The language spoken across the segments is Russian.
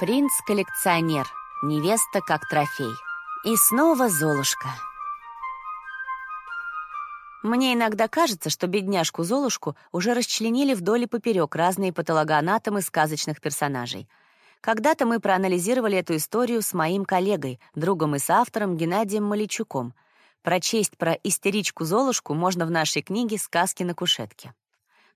Принц-коллекционер, невеста как трофей. И снова Золушка. Мне иногда кажется, что бедняжку Золушку уже расчленили вдоль и поперек разные патологоанатомы сказочных персонажей. Когда-то мы проанализировали эту историю с моим коллегой, другом и соавтором Геннадием Маличуком. Прочесть про истеричку Золушку можно в нашей книге «Сказки на кушетке».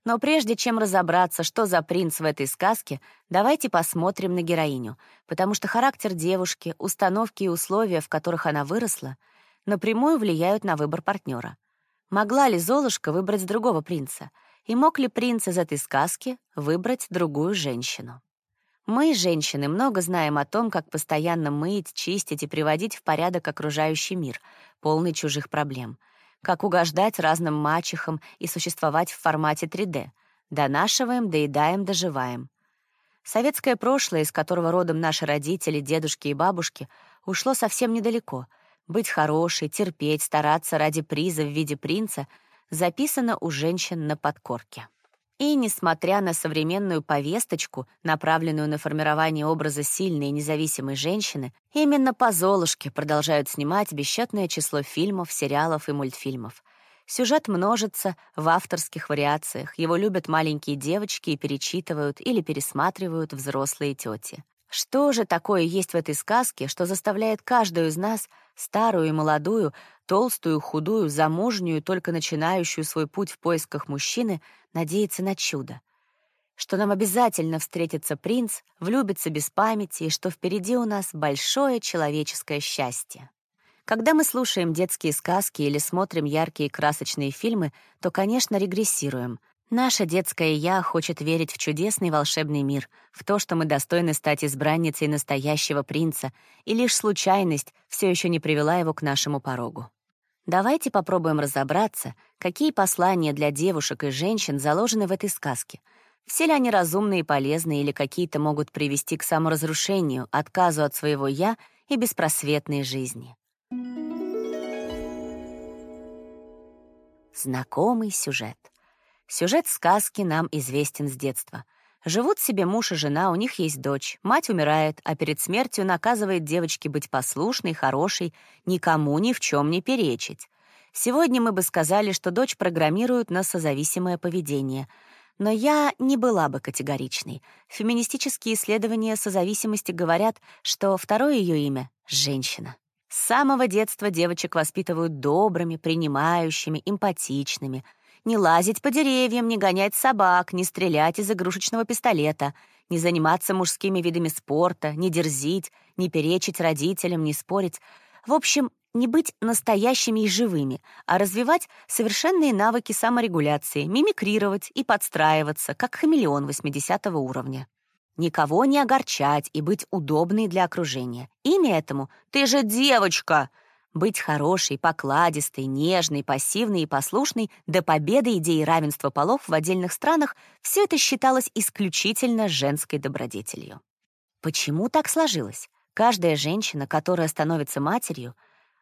Но прежде чем разобраться, что за принц в этой сказке, давайте посмотрим на героиню, потому что характер девушки, установки и условия, в которых она выросла, напрямую влияют на выбор партнера. Могла ли Золушка выбрать другого принца? И мог ли принц из этой сказки выбрать другую женщину? Мы, женщины, много знаем о том, как постоянно мыть, чистить и приводить в порядок окружающий мир, полный чужих проблем. Как угождать разным мачехам и существовать в формате 3D. Донашиваем, доедаем, доживаем. Советское прошлое, из которого родом наши родители, дедушки и бабушки, ушло совсем недалеко — быть хорошей, терпеть, стараться ради приза в виде принца записано у женщин на подкорке. И, несмотря на современную повесточку, направленную на формирование образа сильной и независимой женщины, именно по «Золушке» продолжают снимать бесчетное число фильмов, сериалов и мультфильмов. Сюжет множится в авторских вариациях, его любят маленькие девочки и перечитывают или пересматривают взрослые тети. Что же такое есть в этой сказке, что заставляет каждую из нас, старую и молодую, толстую, худую, замужнюю, только начинающую свой путь в поисках мужчины, надеяться на чудо? Что нам обязательно встретится принц, влюбится без памяти, и что впереди у нас большое человеческое счастье. Когда мы слушаем детские сказки или смотрим яркие красочные фильмы, то, конечно, регрессируем, Наше детское «я» хочет верить в чудесный волшебный мир, в то, что мы достойны стать избранницей настоящего принца, и лишь случайность все еще не привела его к нашему порогу. Давайте попробуем разобраться, какие послания для девушек и женщин заложены в этой сказке. Все ли они разумные и полезные, или какие-то могут привести к саморазрушению, отказу от своего «я» и беспросветной жизни. Знакомый сюжет — Сюжет сказки нам известен с детства. Живут себе муж и жена, у них есть дочь. Мать умирает, а перед смертью наказывает девочке быть послушной, хорошей, никому ни в чем не перечить. Сегодня мы бы сказали, что дочь программируют на созависимое поведение. Но я не была бы категоричной. Феминистические исследования созависимости говорят, что второе ее имя — женщина. С самого детства девочек воспитывают добрыми, принимающими, эмпатичными — не лазить по деревьям, не гонять собак, не стрелять из игрушечного пистолета, не заниматься мужскими видами спорта, не дерзить, не перечить родителям, не спорить. В общем, не быть настоящими и живыми, а развивать совершенные навыки саморегуляции, мимикрировать и подстраиваться, как хамелеон 80 уровня. Никого не огорчать и быть удобной для окружения. Имя этому «Ты же девочка!» Быть хорошей, покладистой, нежной, пассивной и послушной до победы идеи равенства полов в отдельных странах все это считалось исключительно женской добродетелью. Почему так сложилось? Каждая женщина, которая становится матерью,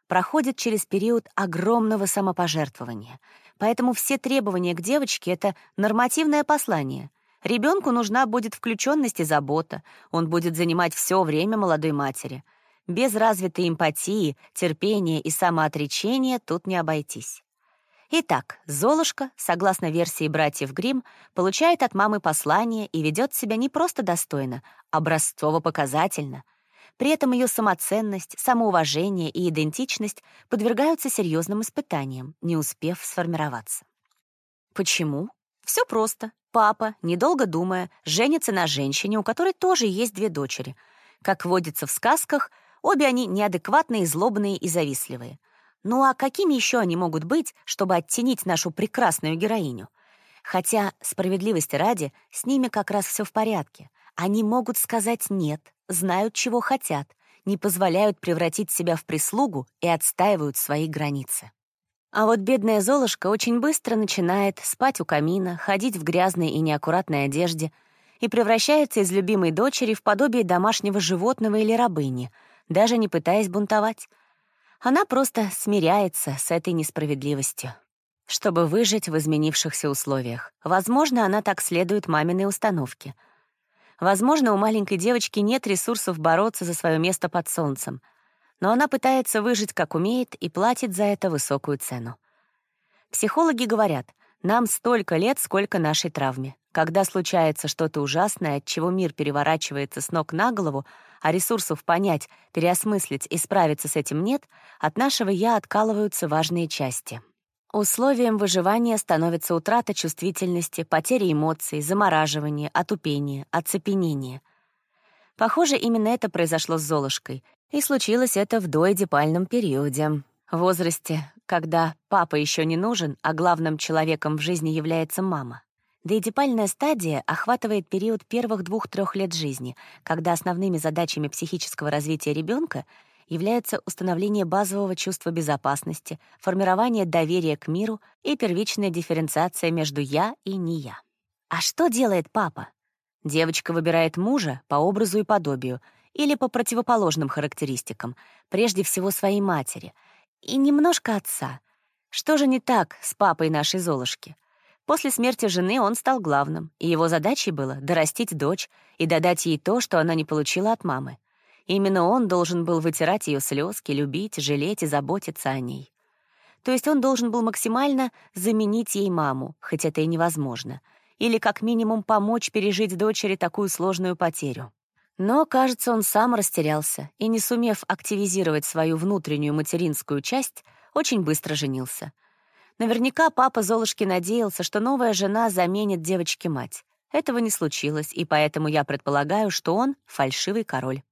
проходит через период огромного самопожертвования. Поэтому все требования к девочке — это нормативное послание. Ребенку нужна будет включенность и забота, он будет занимать все время молодой матери — без развитой эмпатии, терпения и самоотречения тут не обойтись. Итак, Золушка, согласно версии братьев Гримм, получает от мамы послание и ведет себя не просто достойно, образцово-показательно. При этом ее самоценность, самоуважение и идентичность подвергаются серьезным испытаниям, не успев сформироваться. Почему? Все просто. Папа, недолго думая, женится на женщине, у которой тоже есть две дочери. Как водится в сказках — Обе они неадекватные, злобные и завистливые. Ну а какими еще они могут быть, чтобы оттенить нашу прекрасную героиню? Хотя, справедливости ради, с ними как раз все в порядке. Они могут сказать «нет», знают, чего хотят, не позволяют превратить себя в прислугу и отстаивают свои границы. А вот бедная Золушка очень быстро начинает спать у камина, ходить в грязной и неаккуратной одежде и превращается из любимой дочери в подобие домашнего животного или рабыни — даже не пытаясь бунтовать. Она просто смиряется с этой несправедливостью, чтобы выжить в изменившихся условиях. Возможно, она так следует маминой установке. Возможно, у маленькой девочки нет ресурсов бороться за свое место под солнцем, но она пытается выжить как умеет и платит за это высокую цену. Психологи говорят, нам столько лет, сколько нашей травме. Когда случается что-то ужасное, от чего мир переворачивается с ног на голову, а ресурсов понять, переосмыслить и справиться с этим нет, от нашего «я» откалываются важные части. Условием выживания становится утрата чувствительности, потеря эмоций, замораживание, отупение, оцепенение. Похоже, именно это произошло с Золушкой, и случилось это в доэдипальном периоде, в возрасте, когда папа еще не нужен, а главным человеком в жизни является мама. Деидипальная стадия охватывает период первых двух-трех лет жизни, когда основными задачами психического развития ребенка является установление базового чувства безопасности, формирование доверия к миру и первичная дифференциация между «я» и «не я». А что делает папа? Девочка выбирает мужа по образу и подобию или по противоположным характеристикам, прежде всего своей матери, и немножко отца. Что же не так с папой нашей Золушки? После смерти жены он стал главным, и его задачей было дорастить дочь и додать ей то, что она не получила от мамы. Именно он должен был вытирать ее слезки, любить, жалеть и заботиться о ней. То есть он должен был максимально заменить ей маму, хоть это и невозможно, или как минимум помочь пережить дочери такую сложную потерю. Но, кажется, он сам растерялся и, не сумев активизировать свою внутреннюю материнскую часть, очень быстро женился — Наверняка папа Золушки надеялся, что новая жена заменит девочке мать. Этого не случилось, и поэтому я предполагаю, что он — фальшивый король.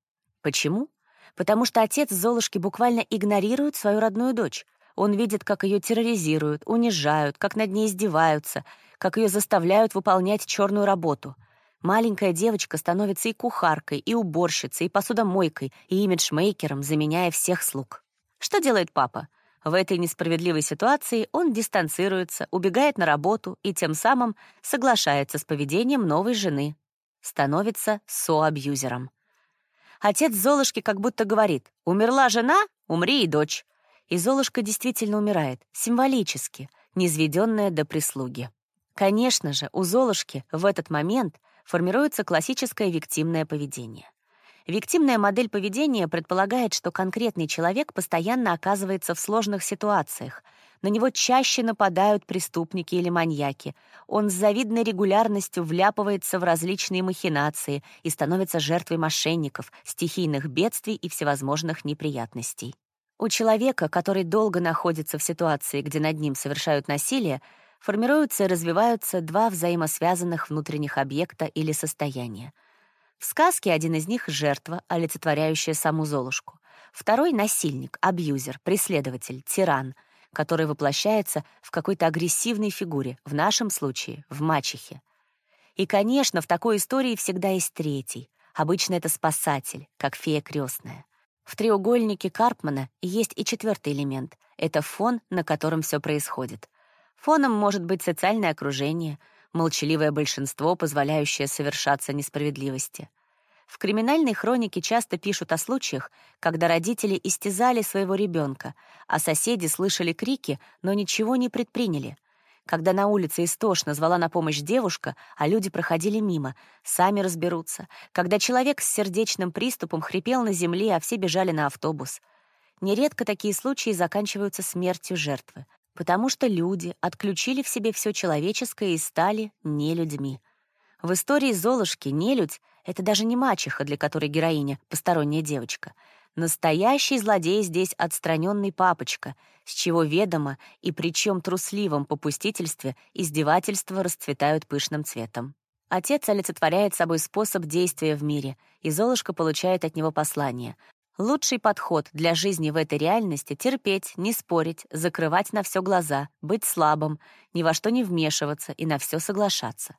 Почему? Потому что отец Золушки буквально игнорирует свою родную дочь. Он видит, как ее терроризируют, унижают, как над ней издеваются, как ее заставляют выполнять черную работу. Маленькая девочка становится и кухаркой, и уборщицей, и посудомойкой, и имиджмейкером, заменяя всех слуг. Что делает папа? В этой несправедливой ситуации он дистанцируется, убегает на работу и тем самым соглашается с поведением новой жены. Становится соабьюзером. Отец Золушки как будто говорит «Умерла жена? Умри и дочь». И Золушка действительно умирает, символически, низведенная до прислуги. Конечно же, у Золушки в этот момент формируется классическое виктимное поведение. Виктимная модель поведения предполагает, что конкретный человек постоянно оказывается в сложных ситуациях. На него чаще нападают преступники или маньяки. Он с завидной регулярностью вляпывается в различные махинации и становится жертвой мошенников, стихийных бедствий и всевозможных неприятностей. У человека, который долго находится в ситуации, где над ним совершают насилие, формируются и развиваются два взаимосвязанных внутренних объекта или состояния — в сказке один из них — жертва, олицетворяющая саму Золушку. Второй — насильник, абьюзер, преследователь, тиран, который воплощается в какой-то агрессивной фигуре, в нашем случае — в мачехе. И, конечно, в такой истории всегда есть третий. Обычно это спасатель, как фея крестная. В треугольнике Карпмана есть и четвертый элемент — это фон, на котором все происходит. Фоном может быть социальное окружение — молчаливое большинство, позволяющее совершаться несправедливости. В криминальной хронике часто пишут о случаях, когда родители истязали своего ребенка, а соседи слышали крики, но ничего не предприняли. Когда на улице истошно звала на помощь девушка, а люди проходили мимо, сами разберутся. Когда человек с сердечным приступом хрипел на земле, а все бежали на автобус. Нередко такие случаи заканчиваются смертью жертвы потому что люди отключили в себе все человеческое и стали не людьми. В истории Золушки нелюдь — это даже не мачеха, для которой героиня — посторонняя девочка. Настоящий злодей здесь отстраненный папочка, с чего ведомо и причем трусливом попустительстве издевательства расцветают пышным цветом. Отец олицетворяет собой способ действия в мире, и Золушка получает от него послание Лучший подход для жизни в этой реальности — терпеть, не спорить, закрывать на все глаза, быть слабым, ни во что не вмешиваться и на все соглашаться.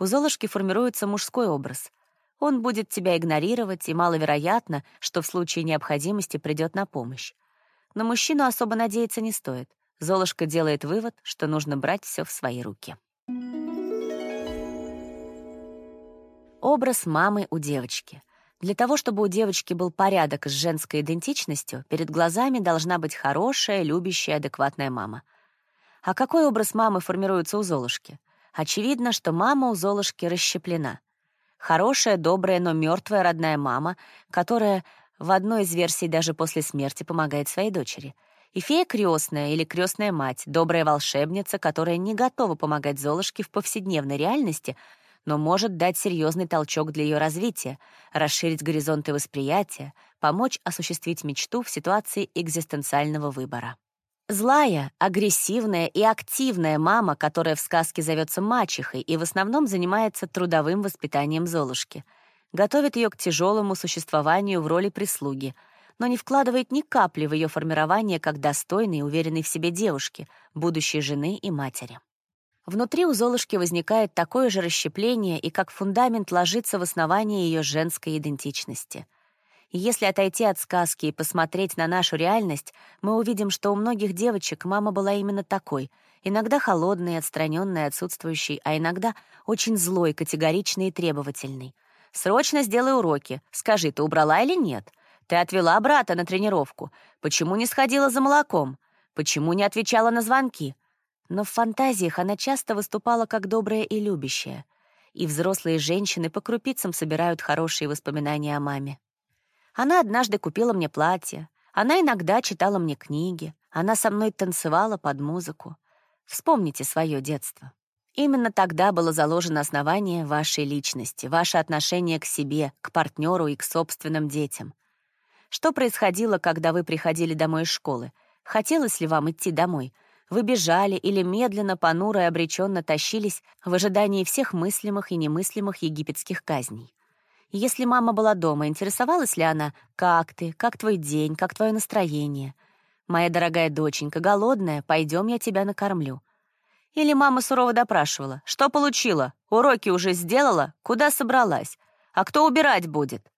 У Золушки формируется мужской образ. Он будет тебя игнорировать, и маловероятно, что в случае необходимости придет на помощь. Но мужчину особо надеяться не стоит. Золушка делает вывод, что нужно брать все в свои руки. Образ мамы у девочки — для того, чтобы у девочки был порядок с женской идентичностью, перед глазами должна быть хорошая, любящая, адекватная мама. А какой образ мамы формируется у Золушки? Очевидно, что мама у Золушки расщеплена. Хорошая, добрая, но мертвая родная мама, которая в одной из версий даже после смерти помогает своей дочери. И фея крестная или крестная мать, добрая волшебница, которая не готова помогать Золушке в повседневной реальности, но может дать серьезный толчок для ее развития, расширить горизонты восприятия, помочь осуществить мечту в ситуации экзистенциального выбора. Злая, агрессивная и активная мама, которая в сказке зовется мачехой и в основном занимается трудовым воспитанием Золушки, готовит ее к тяжелому существованию в роли прислуги, но не вкладывает ни капли в ее формирование как достойной и уверенной в себе девушки, будущей жены и матери. Внутри у Золушки возникает такое же расщепление и как фундамент ложится в основание ее женской идентичности — если отойти от сказки и посмотреть на нашу реальность, мы увидим, что у многих девочек мама была именно такой, иногда холодной, отстраненной, отсутствующей, а иногда очень злой, категоричной и требовательной. «Срочно сделай уроки. Скажи, ты убрала или нет? Ты отвела брата на тренировку. Почему не сходила за молоком? Почему не отвечала на звонки?» Но в фантазиях она часто выступала как добрая и любящая. И взрослые женщины по крупицам собирают хорошие воспоминания о маме. Она однажды купила мне платье, она иногда читала мне книги, она со мной танцевала под музыку. Вспомните свое детство. Именно тогда было заложено основание вашей личности, ваше отношение к себе, к партнеру и к собственным детям. Что происходило, когда вы приходили домой из школы? Хотелось ли вам идти домой? Вы бежали или медленно, понуро и обреченно тащились в ожидании всех мыслимых и немыслимых египетских казней? Если мама была дома, интересовалась ли она, как ты, как твой день, как твое настроение? Моя дорогая доченька, голодная, пойдем, я тебя накормлю. Или мама сурово допрашивала, что получила, уроки уже сделала, куда собралась, а кто убирать будет?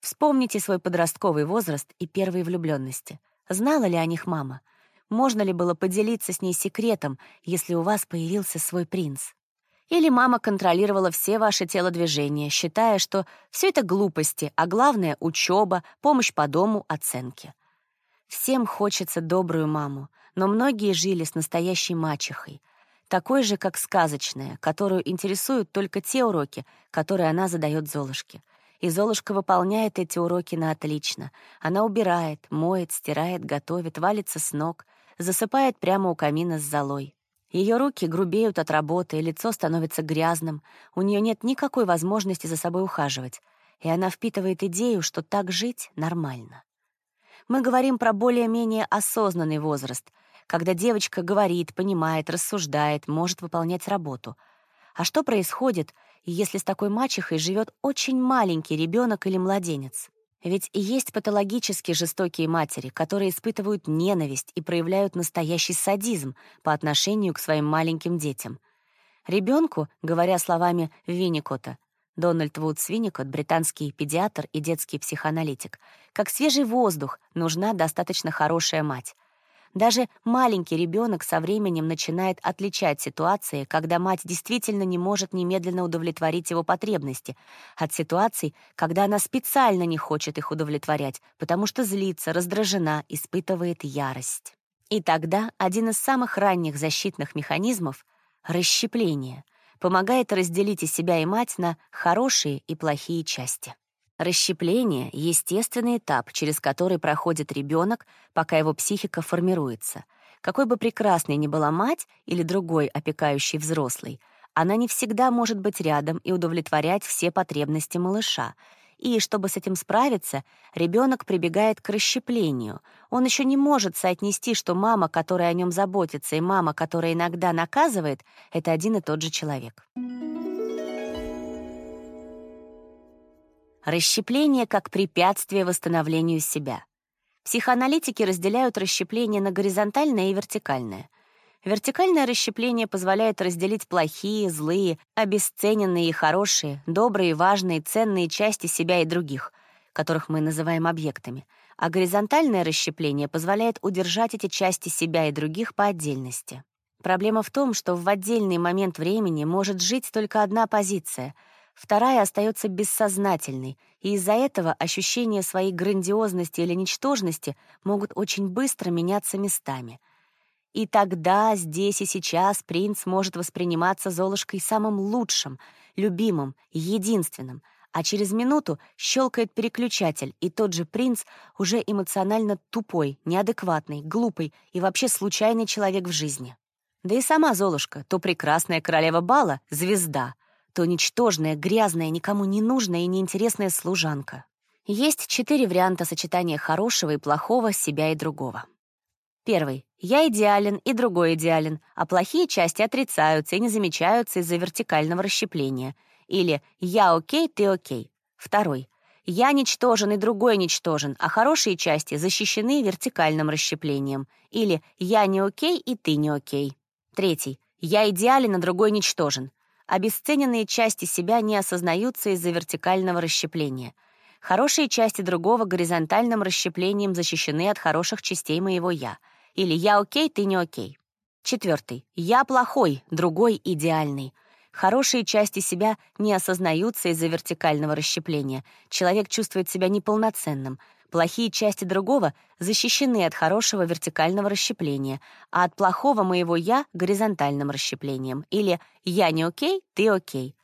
Вспомните свой подростковый возраст и первые влюбленности. Знала ли о них мама? Можно ли было поделиться с ней секретом, если у вас появился свой принц? Или мама контролировала все ваши телодвижения, считая, что все это глупости, а главное — учеба, помощь по дому, оценки. Всем хочется добрую маму, но многие жили с настоящей мачехой, такой же, как сказочная, которую интересуют только те уроки, которые она задает Золушке. И Золушка выполняет эти уроки на отлично. Она убирает, моет, стирает, готовит, валится с ног, засыпает прямо у камина с золой. Ее руки грубеют от работы, лицо становится грязным, у нее нет никакой возможности за собой ухаживать, и она впитывает идею, что так жить нормально. Мы говорим про более-менее осознанный возраст, когда девочка говорит, понимает, рассуждает, может выполнять работу. А что происходит, если с такой мачехой живет очень маленький ребенок или младенец? Ведь есть патологически жестокие матери, которые испытывают ненависть и проявляют настоящий садизм по отношению к своим маленьким детям. Ребенку, говоря словами Винникота, Дональд Вудс Винникот, британский педиатр и детский психоаналитик, как свежий воздух нужна достаточно хорошая мать. Даже маленький ребенок со временем начинает отличать ситуации, когда мать действительно не может немедленно удовлетворить его потребности, от ситуаций, когда она специально не хочет их удовлетворять, потому что злится, раздражена, испытывает ярость. И тогда один из самых ранних защитных механизмов — расщепление — помогает разделить и себя, и мать на хорошие и плохие части. Расщепление — естественный этап, через который проходит ребенок, пока его психика формируется. Какой бы прекрасной ни была мать или другой опекающий взрослый, она не всегда может быть рядом и удовлетворять все потребности малыша. И чтобы с этим справиться, ребенок прибегает к расщеплению. Он еще не может соотнести, что мама, которая о нем заботится, и мама, которая иногда наказывает, — это один и тот же человек. Расщепление как препятствие восстановлению себя. Психоаналитики разделяют расщепление на горизонтальное и вертикальное. Вертикальное расщепление позволяет разделить плохие, злые, обесцененные и хорошие, добрые, важные, ценные части себя и других, которых мы называем объектами. А горизонтальное расщепление позволяет удержать эти части себя и других по отдельности. Проблема в том, что в отдельный момент времени может жить только одна позиция — вторая остается бессознательной, и из-за этого ощущения своей грандиозности или ничтожности могут очень быстро меняться местами. И тогда, здесь и сейчас, принц может восприниматься Золушкой самым лучшим, любимым, единственным, а через минуту щелкает переключатель, и тот же принц уже эмоционально тупой, неадекватный, глупый и вообще случайный человек в жизни. Да и сама Золушка, то прекрасная королева бала, звезда, то ничтожная, грязная, никому не нужная и неинтересная служанка. Есть четыре варианта сочетания хорошего и плохого себя и другого. Первый. Я идеален, и другой идеален, а плохие части отрицаются и не замечаются из-за вертикального расщепления. Или «я окей, ты окей». Второй. Я ничтожен, и другой ничтожен, а хорошие части защищены вертикальным расщеплением. Или «я не окей, и ты не окей». Третий. Я идеален, а другой ничтожен. Обесцененные части себя не осознаются из-за вертикального расщепления. Хорошие части другого горизонтальным расщеплением защищены от хороших частей моего «я». Или «я окей, ты не окей». Четвертый. «Я плохой, другой идеальный». Хорошие части себя не осознаются из-за вертикального расщепления. Человек чувствует себя неполноценным. Плохие части другого защищены от хорошего вертикального расщепления, а от плохого моего «я» — горизонтальным расщеплением. Или «я не окей, ты окей».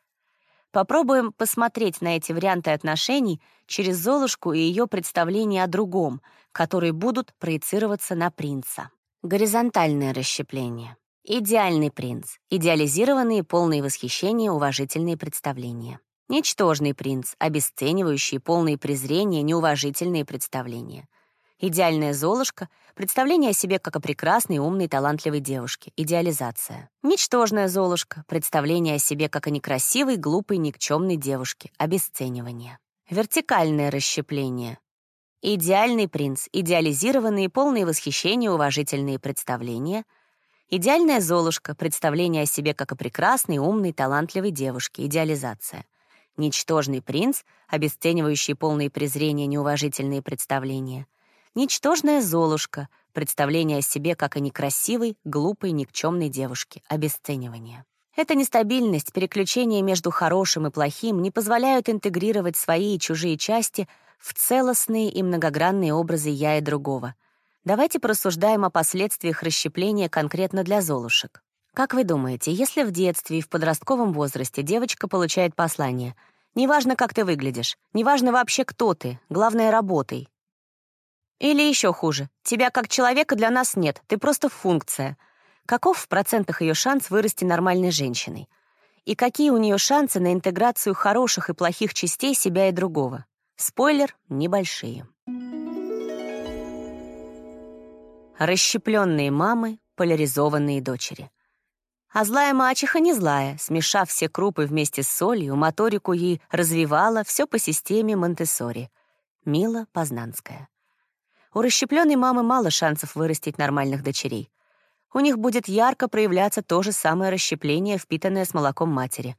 Попробуем посмотреть на эти варианты отношений через Золушку и ее представления о другом, которые будут проецироваться на принца. Горизонтальное расщепление. Идеальный принц. Идеализированные, полные восхищения, уважительные представления. Ничтожный принц, обесценивающий, полные презрения, неуважительные представления. Идеальная Золушка — представление о себе как о прекрасной, умной, талантливой девушке. Идеализация. Ничтожная Золушка — представление о себе как о некрасивой, глупой, никчемной девушке. Обесценивание. Вертикальное расщепление. Идеальный принц, идеализированные, полные восхищения, уважительные представления. Идеальная Золушка — представление о себе как о прекрасной, умной, талантливой девушке. Идеализация. Ничтожный принц, обесценивающий полные презрения, неуважительные представления. Ничтожная Золушка — представление о себе как о некрасивой, глупой, никчемной девушке. Обесценивание. Эта нестабильность, переключение между хорошим и плохим не позволяют интегрировать свои и чужие части в целостные и многогранные образы «я» и другого. Давайте порассуждаем о последствиях расщепления конкретно для золушек. Как вы думаете, если в детстве и в подростковом возрасте девочка получает послание «Неважно, как ты выглядишь, неважно вообще, кто ты, главное, работай». Или еще хуже «Тебя как человека для нас нет, ты просто функция». Каков в процентах ее шанс вырасти нормальной женщиной? И какие у нее шансы на интеграцию хороших и плохих частей себя и другого? Спойлер — небольшие. Расщепленные мамы, поляризованные дочери — а злая мачеха не злая, смешав все крупы вместе с солью, моторику ей развивала все по системе Монтессори. Мила Познанская. У расщепленной мамы мало шансов вырастить нормальных дочерей. У них будет ярко проявляться то же самое расщепление, впитанное с молоком матери.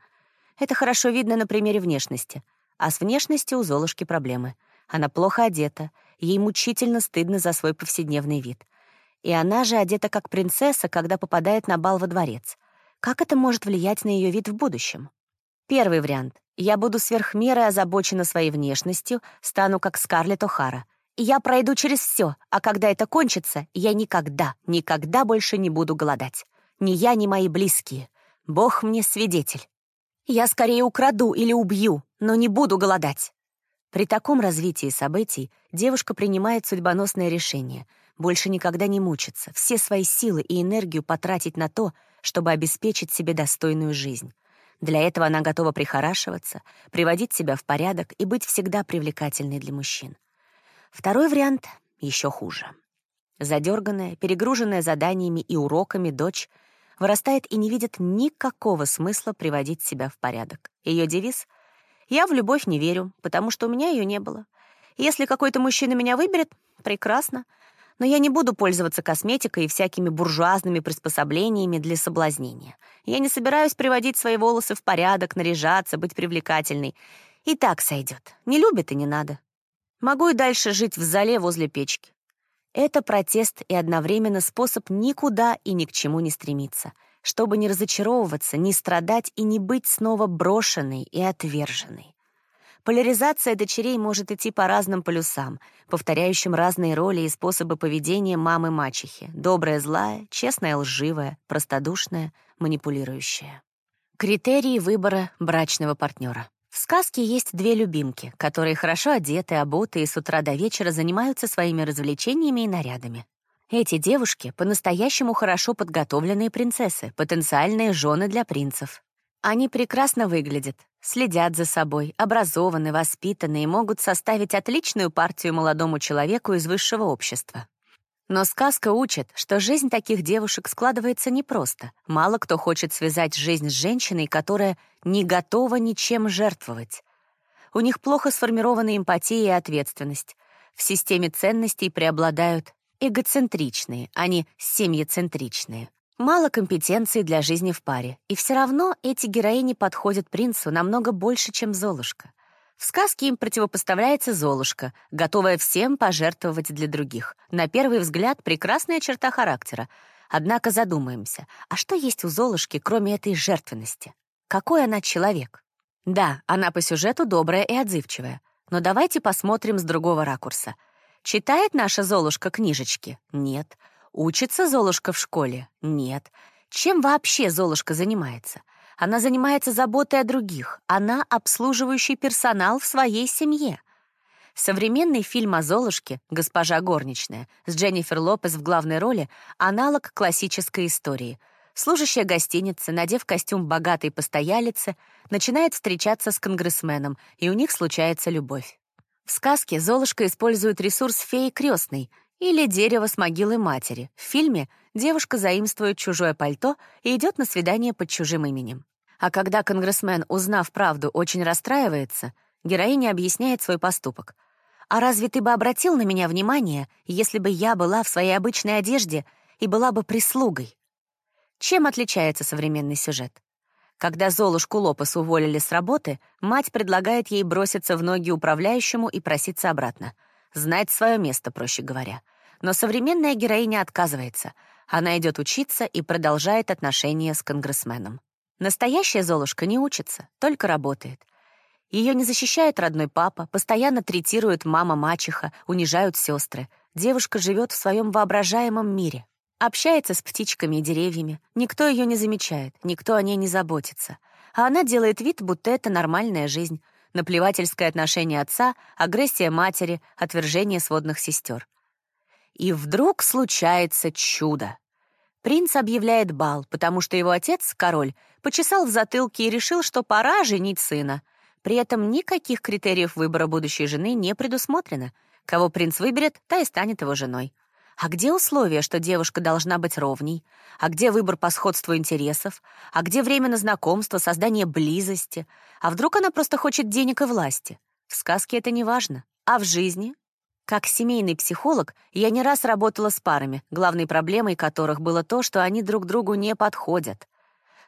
Это хорошо видно на примере внешности. А с внешностью у Золушки проблемы. Она плохо одета, ей мучительно стыдно за свой повседневный вид. И она же одета как принцесса, когда попадает на бал во дворец. Как это может влиять на ее вид в будущем? Первый вариант. Я буду сверх меры озабочена своей внешностью, стану как Скарлетт О'Хара. Я пройду через все, а когда это кончится, я никогда, никогда больше не буду голодать. Ни я, ни мои близкие. Бог мне свидетель. Я скорее украду или убью, но не буду голодать. При таком развитии событий девушка принимает судьбоносное решение — больше никогда не мучиться, все свои силы и энергию потратить на то, чтобы обеспечить себе достойную жизнь. Для этого она готова прихорашиваться, приводить себя в порядок и быть всегда привлекательной для мужчин. Второй вариант еще хуже. Задерганная, перегруженная заданиями и уроками дочь вырастает и не видит никакого смысла приводить себя в порядок. Ее девиз — «Я в любовь не верю, потому что у меня ее не было. Если какой-то мужчина меня выберет, прекрасно но я не буду пользоваться косметикой и всякими буржуазными приспособлениями для соблазнения. Я не собираюсь приводить свои волосы в порядок, наряжаться, быть привлекательной. И так сойдет. Не любит и не надо. Могу и дальше жить в зале возле печки. Это протест и одновременно способ никуда и ни к чему не стремиться, чтобы не разочаровываться, не страдать и не быть снова брошенной и отверженной. Поляризация дочерей может идти по разным полюсам, повторяющим разные роли и способы поведения мамы-мачехи. Добрая-злая, честная-лживая, простодушная, манипулирующая. Критерии выбора брачного партнера. В сказке есть две любимки, которые хорошо одеты, обуты и с утра до вечера занимаются своими развлечениями и нарядами. Эти девушки — по-настоящему хорошо подготовленные принцессы, потенциальные жены для принцев. Они прекрасно выглядят, следят за собой, образованы, воспитаны и могут составить отличную партию молодому человеку из высшего общества. Но сказка учит, что жизнь таких девушек складывается непросто. Мало кто хочет связать жизнь с женщиной, которая не готова ничем жертвовать. У них плохо сформирована эмпатия и ответственность. В системе ценностей преобладают эгоцентричные, а не семьецентричные. Мало компетенции для жизни в паре, и все равно эти героини подходят принцу намного больше, чем Золушка — в сказке им противопоставляется Золушка, готовая всем пожертвовать для других. На первый взгляд, прекрасная черта характера. Однако задумаемся, а что есть у Золушки, кроме этой жертвенности? Какой она человек? Да, она по сюжету добрая и отзывчивая. Но давайте посмотрим с другого ракурса. Читает наша Золушка книжечки? Нет. Учится Золушка в школе? Нет. Чем вообще Золушка занимается? Она занимается заботой о других. Она обслуживающий персонал в своей семье. Современный фильм о Золушке «Госпожа горничная» с Дженнифер Лопес в главной роли — аналог классической истории. Служащая гостиницы, надев костюм богатой постоялицы, начинает встречаться с конгрессменом, и у них случается любовь. В сказке Золушка использует ресурс феи крестной или дерево с могилы матери. В фильме девушка заимствует чужое пальто и идет на свидание под чужим именем. А когда конгрессмен, узнав правду, очень расстраивается, героиня объясняет свой поступок. «А разве ты бы обратил на меня внимание, если бы я была в своей обычной одежде и была бы прислугой?» Чем отличается современный сюжет? Когда Золушку Лопес уволили с работы, мать предлагает ей броситься в ноги управляющему и проситься обратно. Знать свое место, проще говоря. Но современная героиня отказывается — она идет учиться и продолжает отношения с конгрессменом. Настоящая Золушка не учится, только работает. Ее не защищает родной папа, постоянно третирует мама-мачеха, унижают сестры. Девушка живет в своем воображаемом мире. Общается с птичками и деревьями. Никто ее не замечает, никто о ней не заботится. А она делает вид, будто это нормальная жизнь. Наплевательское отношение отца, агрессия матери, отвержение сводных сестер. И вдруг случается чудо. Принц объявляет бал, потому что его отец, король, почесал в затылке и решил, что пора женить сына. При этом никаких критериев выбора будущей жены не предусмотрено. Кого принц выберет, та и станет его женой. А где условия, что девушка должна быть ровней? А где выбор по сходству интересов? А где время на знакомство, создание близости? А вдруг она просто хочет денег и власти? В сказке это не важно. А в жизни как семейный психолог я не раз работала с парами, главной проблемой которых было то, что они друг другу не подходят.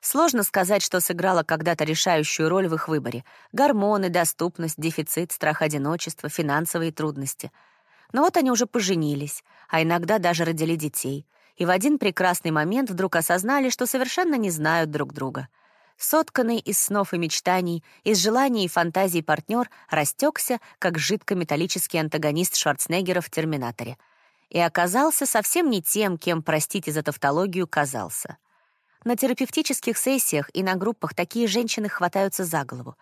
Сложно сказать, что сыграло когда-то решающую роль в их выборе. Гормоны, доступность, дефицит, страх одиночества, финансовые трудности. Но вот они уже поженились, а иногда даже родили детей. И в один прекрасный момент вдруг осознали, что совершенно не знают друг друга — сотканный из снов и мечтаний, из желаний и фантазий партнер растекся, как жидкометаллический антагонист Шварценеггера в «Терминаторе». И оказался совсем не тем, кем, простите за тавтологию, казался. На терапевтических сессиях и на группах такие женщины хватаются за голову.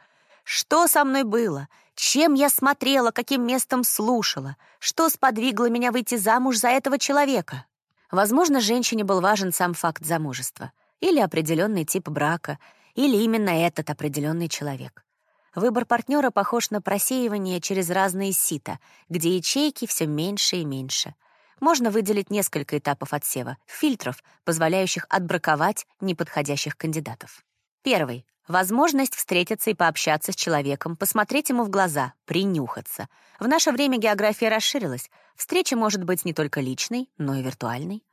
Что со мной было? Чем я смотрела, каким местом слушала? Что сподвигло меня выйти замуж за этого человека? Возможно, женщине был важен сам факт замужества или определенный тип брака — или именно этот определенный человек. Выбор партнера похож на просеивание через разные сита, где ячейки все меньше и меньше. Можно выделить несколько этапов отсева, фильтров, позволяющих отбраковать неподходящих кандидатов. Первый — возможность встретиться и пообщаться с человеком, посмотреть ему в глаза, принюхаться. В наше время география расширилась. Встреча может быть не только личной, но и виртуальной.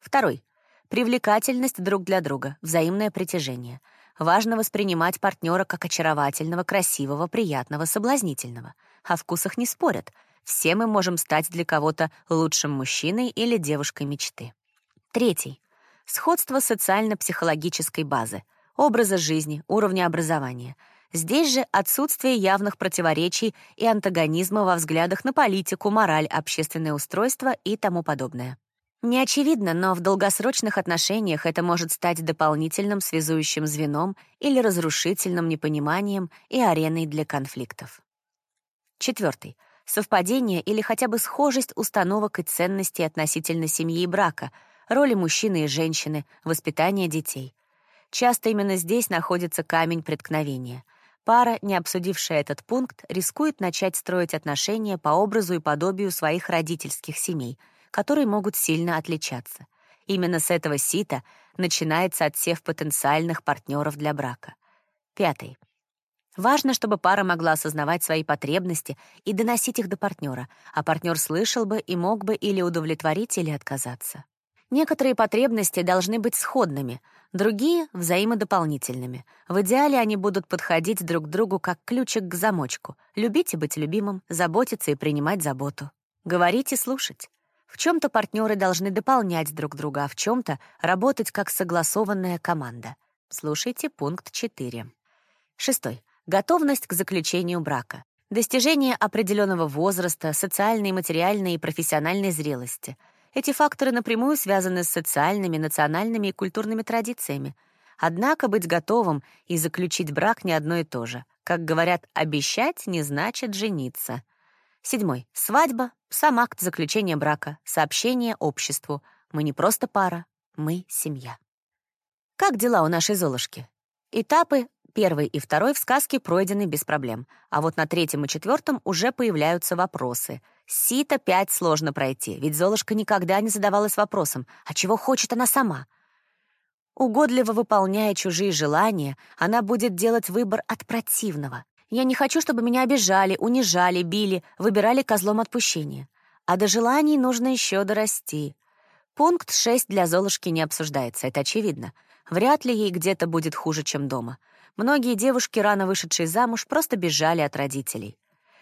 Второй — привлекательность друг для друга, взаимное притяжение — важно воспринимать партнера как очаровательного, красивого, приятного, соблазнительного. О вкусах не спорят. Все мы можем стать для кого-то лучшим мужчиной или девушкой мечты. Третий. Сходство социально-психологической базы, образа жизни, уровня образования. Здесь же отсутствие явных противоречий и антагонизма во взглядах на политику, мораль, общественное устройство и тому подобное. Не очевидно, но в долгосрочных отношениях это может стать дополнительным связующим звеном или разрушительным непониманием и ареной для конфликтов. Четвертый. Совпадение или хотя бы схожесть установок и ценностей относительно семьи и брака, роли мужчины и женщины, воспитания детей. Часто именно здесь находится камень преткновения. Пара, не обсудившая этот пункт, рискует начать строить отношения по образу и подобию своих родительских семей — которые могут сильно отличаться. Именно с этого сита начинается отсев потенциальных партнеров для брака. Пятый. Важно, чтобы пара могла осознавать свои потребности и доносить их до партнера, а партнер слышал бы и мог бы или удовлетворить, или отказаться. Некоторые потребности должны быть сходными, другие — взаимодополнительными. В идеале они будут подходить друг к другу как ключик к замочку. Любить и быть любимым, заботиться и принимать заботу. Говорить и слушать. В чем-то партнеры должны дополнять друг друга, а в чем-то работать как согласованная команда. Слушайте пункт 4. Шестой. Готовность к заключению брака. Достижение определенного возраста, социальной, материальной и профессиональной зрелости. Эти факторы напрямую связаны с социальными, национальными и культурными традициями. Однако быть готовым и заключить брак не одно и то же. Как говорят, обещать не значит жениться. Седьмой. Свадьба — сам акт заключения брака, сообщение обществу. Мы не просто пара, мы — семья. Как дела у нашей Золушки? Этапы первый и второй в сказке пройдены без проблем, а вот на третьем и четвертом уже появляются вопросы. Сито пять сложно пройти, ведь Золушка никогда не задавалась вопросом, а чего хочет она сама? Угодливо выполняя чужие желания, она будет делать выбор от противного. Я не хочу, чтобы меня обижали, унижали, били, выбирали козлом отпущения. А до желаний нужно еще дорасти. Пункт 6 для Золушки не обсуждается, это очевидно. Вряд ли ей где-то будет хуже, чем дома. Многие девушки, рано вышедшие замуж, просто бежали от родителей.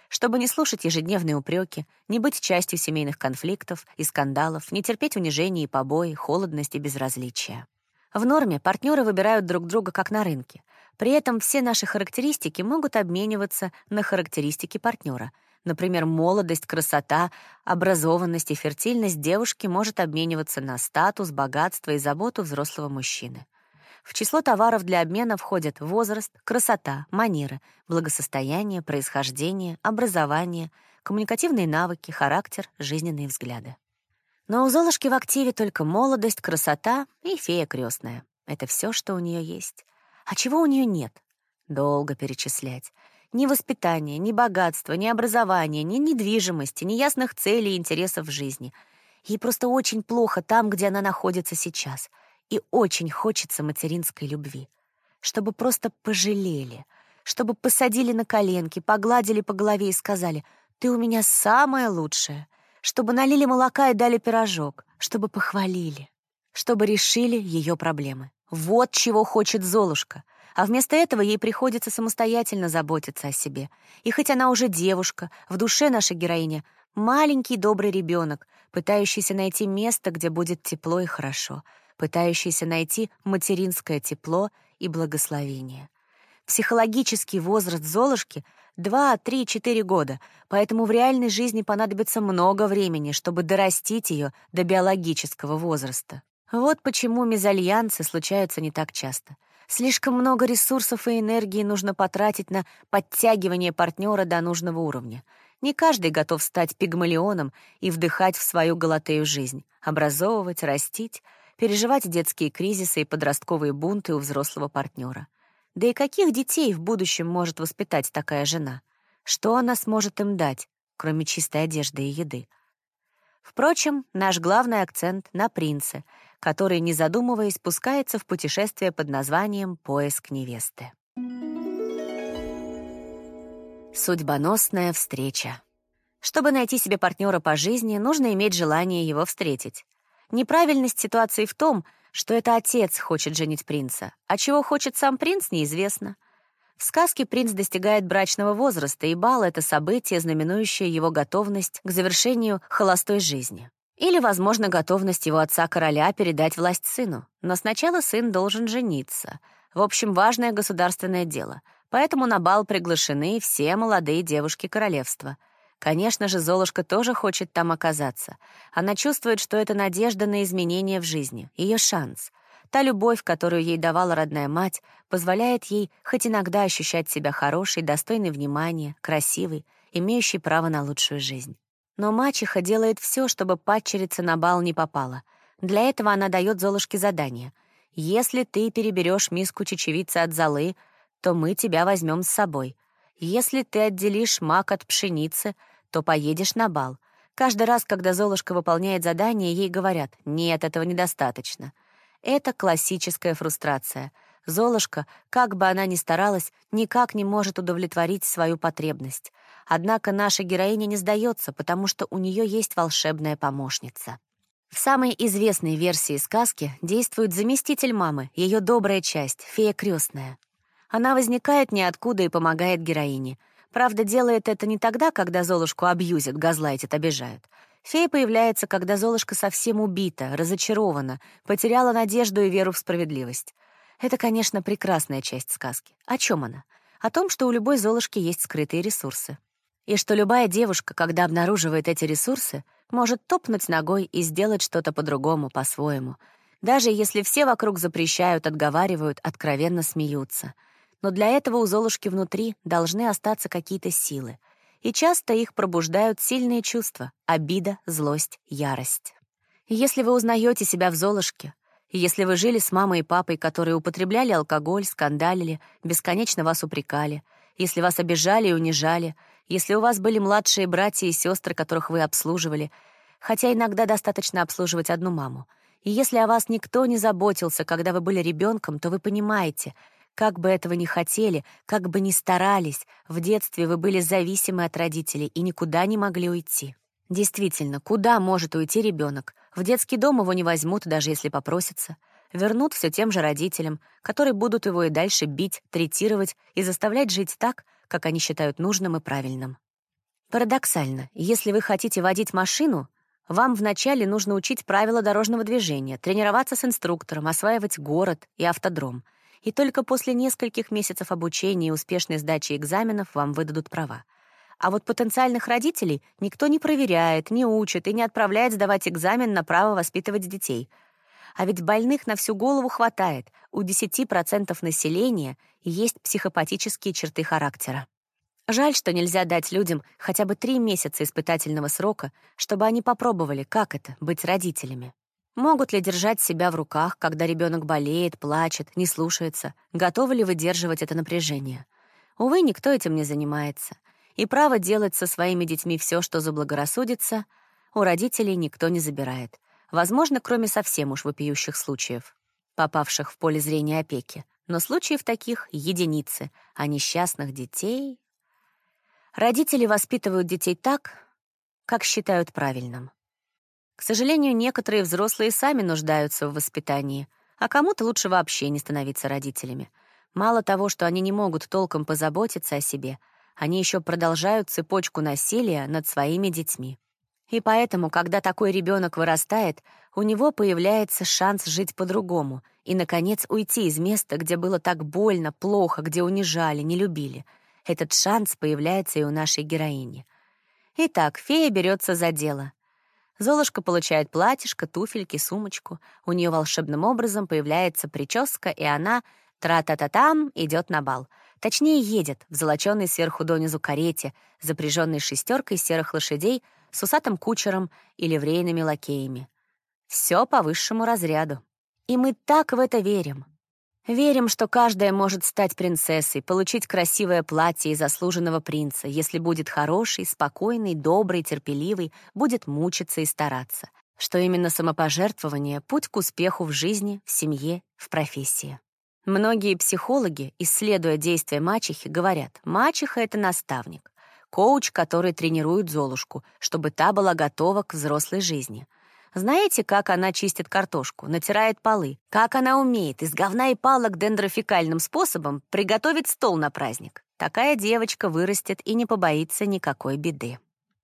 Чтобы не слушать ежедневные упреки, не быть частью семейных конфликтов и скандалов, не терпеть унижений и побои, холодность и безразличия. В норме партнеры выбирают друг друга как на рынке. При этом все наши характеристики могут обмениваться на характеристики партнера. Например, молодость, красота, образованность и фертильность девушки может обмениваться на статус, богатство и заботу взрослого мужчины. В число товаров для обмена входят возраст, красота, манеры, благосостояние, происхождение, образование, коммуникативные навыки, характер, жизненные взгляды. Но у Золушки в активе только молодость, красота и фея крестная. Это все, что у нее есть. А чего у нее нет? Долго перечислять. Ни воспитания, ни богатства, ни образования, ни недвижимости, ни ясных целей и интересов в жизни. Ей просто очень плохо там, где она находится сейчас. И очень хочется материнской любви. Чтобы просто пожалели, чтобы посадили на коленки, погладили по голове и сказали «Ты у меня самая лучшая», чтобы налили молока и дали пирожок, чтобы похвалили, чтобы решили ее проблемы. Вот чего хочет Золушка. А вместо этого ей приходится самостоятельно заботиться о себе. И хоть она уже девушка, в душе наша героиня — маленький добрый ребенок, пытающийся найти место, где будет тепло и хорошо, пытающийся найти материнское тепло и благословение. Психологический возраст Золушки — 2, 3, 4 года, поэтому в реальной жизни понадобится много времени, чтобы дорастить ее до биологического возраста. Вот почему мезальянсы случаются не так часто. Слишком много ресурсов и энергии нужно потратить на подтягивание партнера до нужного уровня. Не каждый готов стать пигмалионом и вдыхать в свою галатею жизнь, образовывать, растить, переживать детские кризисы и подростковые бунты у взрослого партнера. Да и каких детей в будущем может воспитать такая жена? Что она сможет им дать, кроме чистой одежды и еды? Впрочем, наш главный акцент на принце, который, не задумываясь, спускается в путешествие под названием «Поиск невесты». Судьбоносная встреча. Чтобы найти себе партнера по жизни, нужно иметь желание его встретить. Неправильность ситуации в том, что это отец хочет женить принца, а чего хочет сам принц, неизвестно — в сказке принц достигает брачного возраста, и бал — это событие, знаменующее его готовность к завершению холостой жизни. Или, возможно, готовность его отца-короля передать власть сыну. Но сначала сын должен жениться. В общем, важное государственное дело. Поэтому на бал приглашены все молодые девушки королевства. Конечно же, Золушка тоже хочет там оказаться. Она чувствует, что это надежда на изменения в жизни, ее шанс. Та любовь, которую ей давала родная мать, позволяет ей хоть иногда ощущать себя хорошей, достойной внимания, красивой, имеющей право на лучшую жизнь. Но мачеха делает все, чтобы падчерица на бал не попала. Для этого она дает Золушке задание. «Если ты переберешь миску чечевицы от золы, то мы тебя возьмем с собой. Если ты отделишь мак от пшеницы — то поедешь на бал. Каждый раз, когда Золушка выполняет задание, ей говорят «нет, этого недостаточно». Это классическая фрустрация. Золушка, как бы она ни старалась, никак не может удовлетворить свою потребность. Однако наша героиня не сдается, потому что у нее есть волшебная помощница. В самой известной версии сказки действует заместитель мамы, ее добрая часть, фея крестная. Она возникает ниоткуда и помогает героине — Правда, делает это не тогда, когда Золушку абьюзят, газлайтят, обижают. Фея появляется, когда Золушка совсем убита, разочарована, потеряла надежду и веру в справедливость. Это, конечно, прекрасная часть сказки. О чем она? О том, что у любой Золушки есть скрытые ресурсы. И что любая девушка, когда обнаруживает эти ресурсы, может топнуть ногой и сделать что-то по-другому, по-своему. Даже если все вокруг запрещают, отговаривают, откровенно смеются — но для этого у Золушки внутри должны остаться какие-то силы. И часто их пробуждают сильные чувства — обида, злость, ярость. Если вы узнаете себя в Золушке, если вы жили с мамой и папой, которые употребляли алкоголь, скандалили, бесконечно вас упрекали, если вас обижали и унижали, если у вас были младшие братья и сестры, которых вы обслуживали, хотя иногда достаточно обслуживать одну маму, и если о вас никто не заботился, когда вы были ребенком, то вы понимаете, как бы этого ни хотели, как бы ни старались, в детстве вы были зависимы от родителей и никуда не могли уйти. Действительно, куда может уйти ребенок? В детский дом его не возьмут, даже если попросятся. Вернут все тем же родителям, которые будут его и дальше бить, третировать и заставлять жить так, как они считают нужным и правильным. Парадоксально, если вы хотите водить машину, вам вначале нужно учить правила дорожного движения, тренироваться с инструктором, осваивать город и автодром — и только после нескольких месяцев обучения и успешной сдачи экзаменов вам выдадут права. А вот потенциальных родителей никто не проверяет, не учит и не отправляет сдавать экзамен на право воспитывать детей. А ведь больных на всю голову хватает. У 10% населения есть психопатические черты характера. Жаль, что нельзя дать людям хотя бы три месяца испытательного срока, чтобы они попробовали, как это — быть родителями. Могут ли держать себя в руках, когда ребенок болеет, плачет, не слушается? Готовы ли выдерживать это напряжение? Увы, никто этим не занимается. И право делать со своими детьми все, что заблагорассудится, у родителей никто не забирает. Возможно, кроме совсем уж вопиющих случаев, попавших в поле зрения опеки. Но случаев таких — единицы, а несчастных детей... Родители воспитывают детей так, как считают правильным. К сожалению, некоторые взрослые сами нуждаются в воспитании, а кому-то лучше вообще не становиться родителями. Мало того, что они не могут толком позаботиться о себе, они еще продолжают цепочку насилия над своими детьми. И поэтому, когда такой ребенок вырастает, у него появляется шанс жить по-другому и, наконец, уйти из места, где было так больно, плохо, где унижали, не любили. Этот шанс появляется и у нашей героини. Итак, фея берется за дело. Золушка получает платьишко, туфельки, сумочку. У нее волшебным образом появляется прическа, и она тра-та-та-там идет на бал. Точнее, едет в золочёной сверху донизу карете, запряженной шестеркой серых лошадей с усатым кучером и ливрейными лакеями. Все по высшему разряду. И мы так в это верим. Верим, что каждая может стать принцессой, получить красивое платье и заслуженного принца, если будет хороший, спокойный, добрый, терпеливый, будет мучиться и стараться. Что именно самопожертвование — путь к успеху в жизни, в семье, в профессии. Многие психологи, исследуя действия мачехи, говорят, мачеха — это наставник, коуч, который тренирует Золушку, чтобы та была готова к взрослой жизни — знаете, как она чистит картошку, натирает полы? Как она умеет из говна и палок дендрофикальным способом приготовить стол на праздник? Такая девочка вырастет и не побоится никакой беды.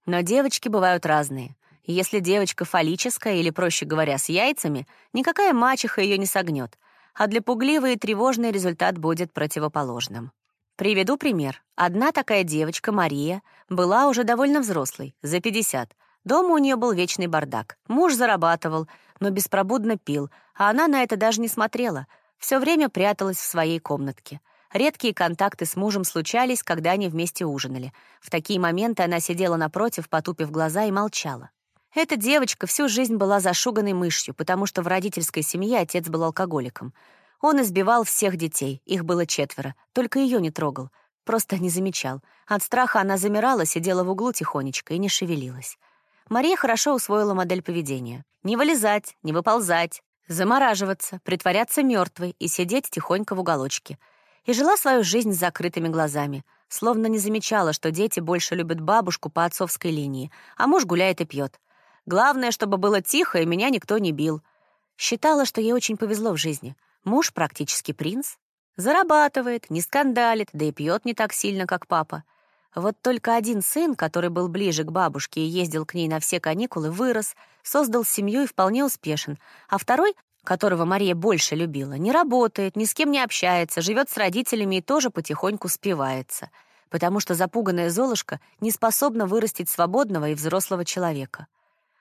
Но девочки бывают разные. Если девочка фаллическая или, проще говоря, с яйцами, никакая мачеха ее не согнет, а для пугливой и тревожный результат будет противоположным. Приведу пример. Одна такая девочка, Мария, была уже довольно взрослой, за 50. Дома у нее был вечный бардак. Муж зарабатывал, но беспробудно пил, а она на это даже не смотрела. Все время пряталась в своей комнатке. Редкие контакты с мужем случались, когда они вместе ужинали. В такие моменты она сидела напротив, потупив глаза и молчала. Эта девочка всю жизнь была зашуганной мышью, потому что в родительской семье отец был алкоголиком. Он избивал всех детей, их было четверо, только ее не трогал, просто не замечал. От страха она замирала, сидела в углу тихонечко и не шевелилась. Мария хорошо усвоила модель поведения. Не вылезать, не выползать, замораживаться, притворяться мертвой и сидеть тихонько в уголочке. И жила свою жизнь с закрытыми глазами, словно не замечала, что дети больше любят бабушку по отцовской линии, а муж гуляет и пьет. Главное, чтобы было тихо, и меня никто не бил. Считала, что ей очень повезло в жизни — Муж практически принц. Зарабатывает, не скандалит, да и пьет не так сильно, как папа. Вот только один сын, который был ближе к бабушке и ездил к ней на все каникулы, вырос, создал семью и вполне успешен, а второй, которого Мария больше любила, не работает, ни с кем не общается, живет с родителями и тоже потихоньку спивается, потому что запуганная Золушка не способна вырастить свободного и взрослого человека.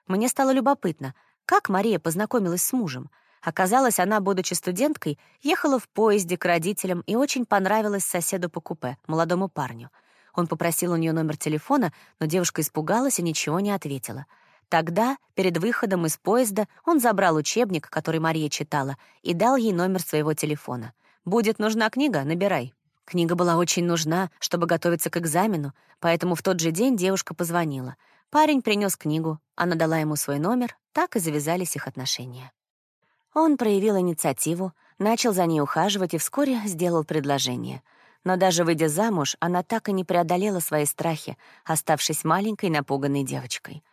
Мне стало любопытно, как Мария познакомилась с мужем — Оказалось, она, будучи студенткой, ехала в поезде к родителям и очень понравилась соседу по купе, молодому парню. Он попросил у нее номер телефона, но девушка испугалась и ничего не ответила. Тогда, перед выходом из поезда, он забрал учебник, который Мария читала, и дал ей номер своего телефона. «Будет нужна книга? Набирай». Книга была очень нужна, чтобы готовиться к экзамену, поэтому в тот же день девушка позвонила. Парень принес книгу, она дала ему свой номер, так и завязались их отношения. Он проявил инициативу, начал за ней ухаживать и вскоре сделал предложение. Но даже выйдя замуж, она так и не преодолела свои страхи, оставшись маленькой напуганной девочкой.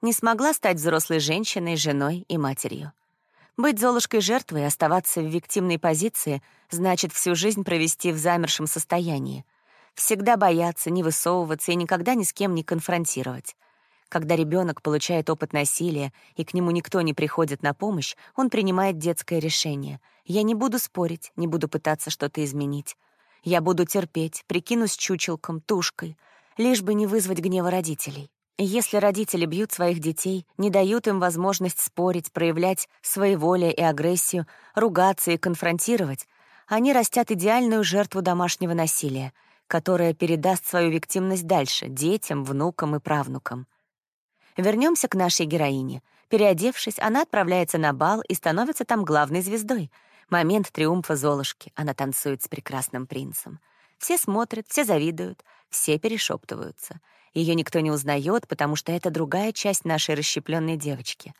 Не смогла стать взрослой женщиной, женой и матерью. Быть Золушкой жертвой и оставаться в виктимной позиции значит всю жизнь провести в замершем состоянии. Всегда бояться, не высовываться и никогда ни с кем не конфронтировать. Когда ребенок получает опыт насилия, и к нему никто не приходит на помощь, он принимает детское решение. «Я не буду спорить, не буду пытаться что-то изменить. Я буду терпеть, прикинусь чучелком, тушкой, лишь бы не вызвать гнева родителей». если родители бьют своих детей, не дают им возможность спорить, проявлять своеволие и агрессию, ругаться и конфронтировать, они растят идеальную жертву домашнего насилия, которая передаст свою виктимность дальше — детям, внукам и правнукам. Вернемся к нашей героине. Переодевшись, она отправляется на бал и становится там главной звездой. Момент триумфа Золушки. Она танцует с прекрасным принцем. Все смотрят, все завидуют, все перешептываются. Ее никто не узнает, потому что это другая часть нашей расщепленной девочки.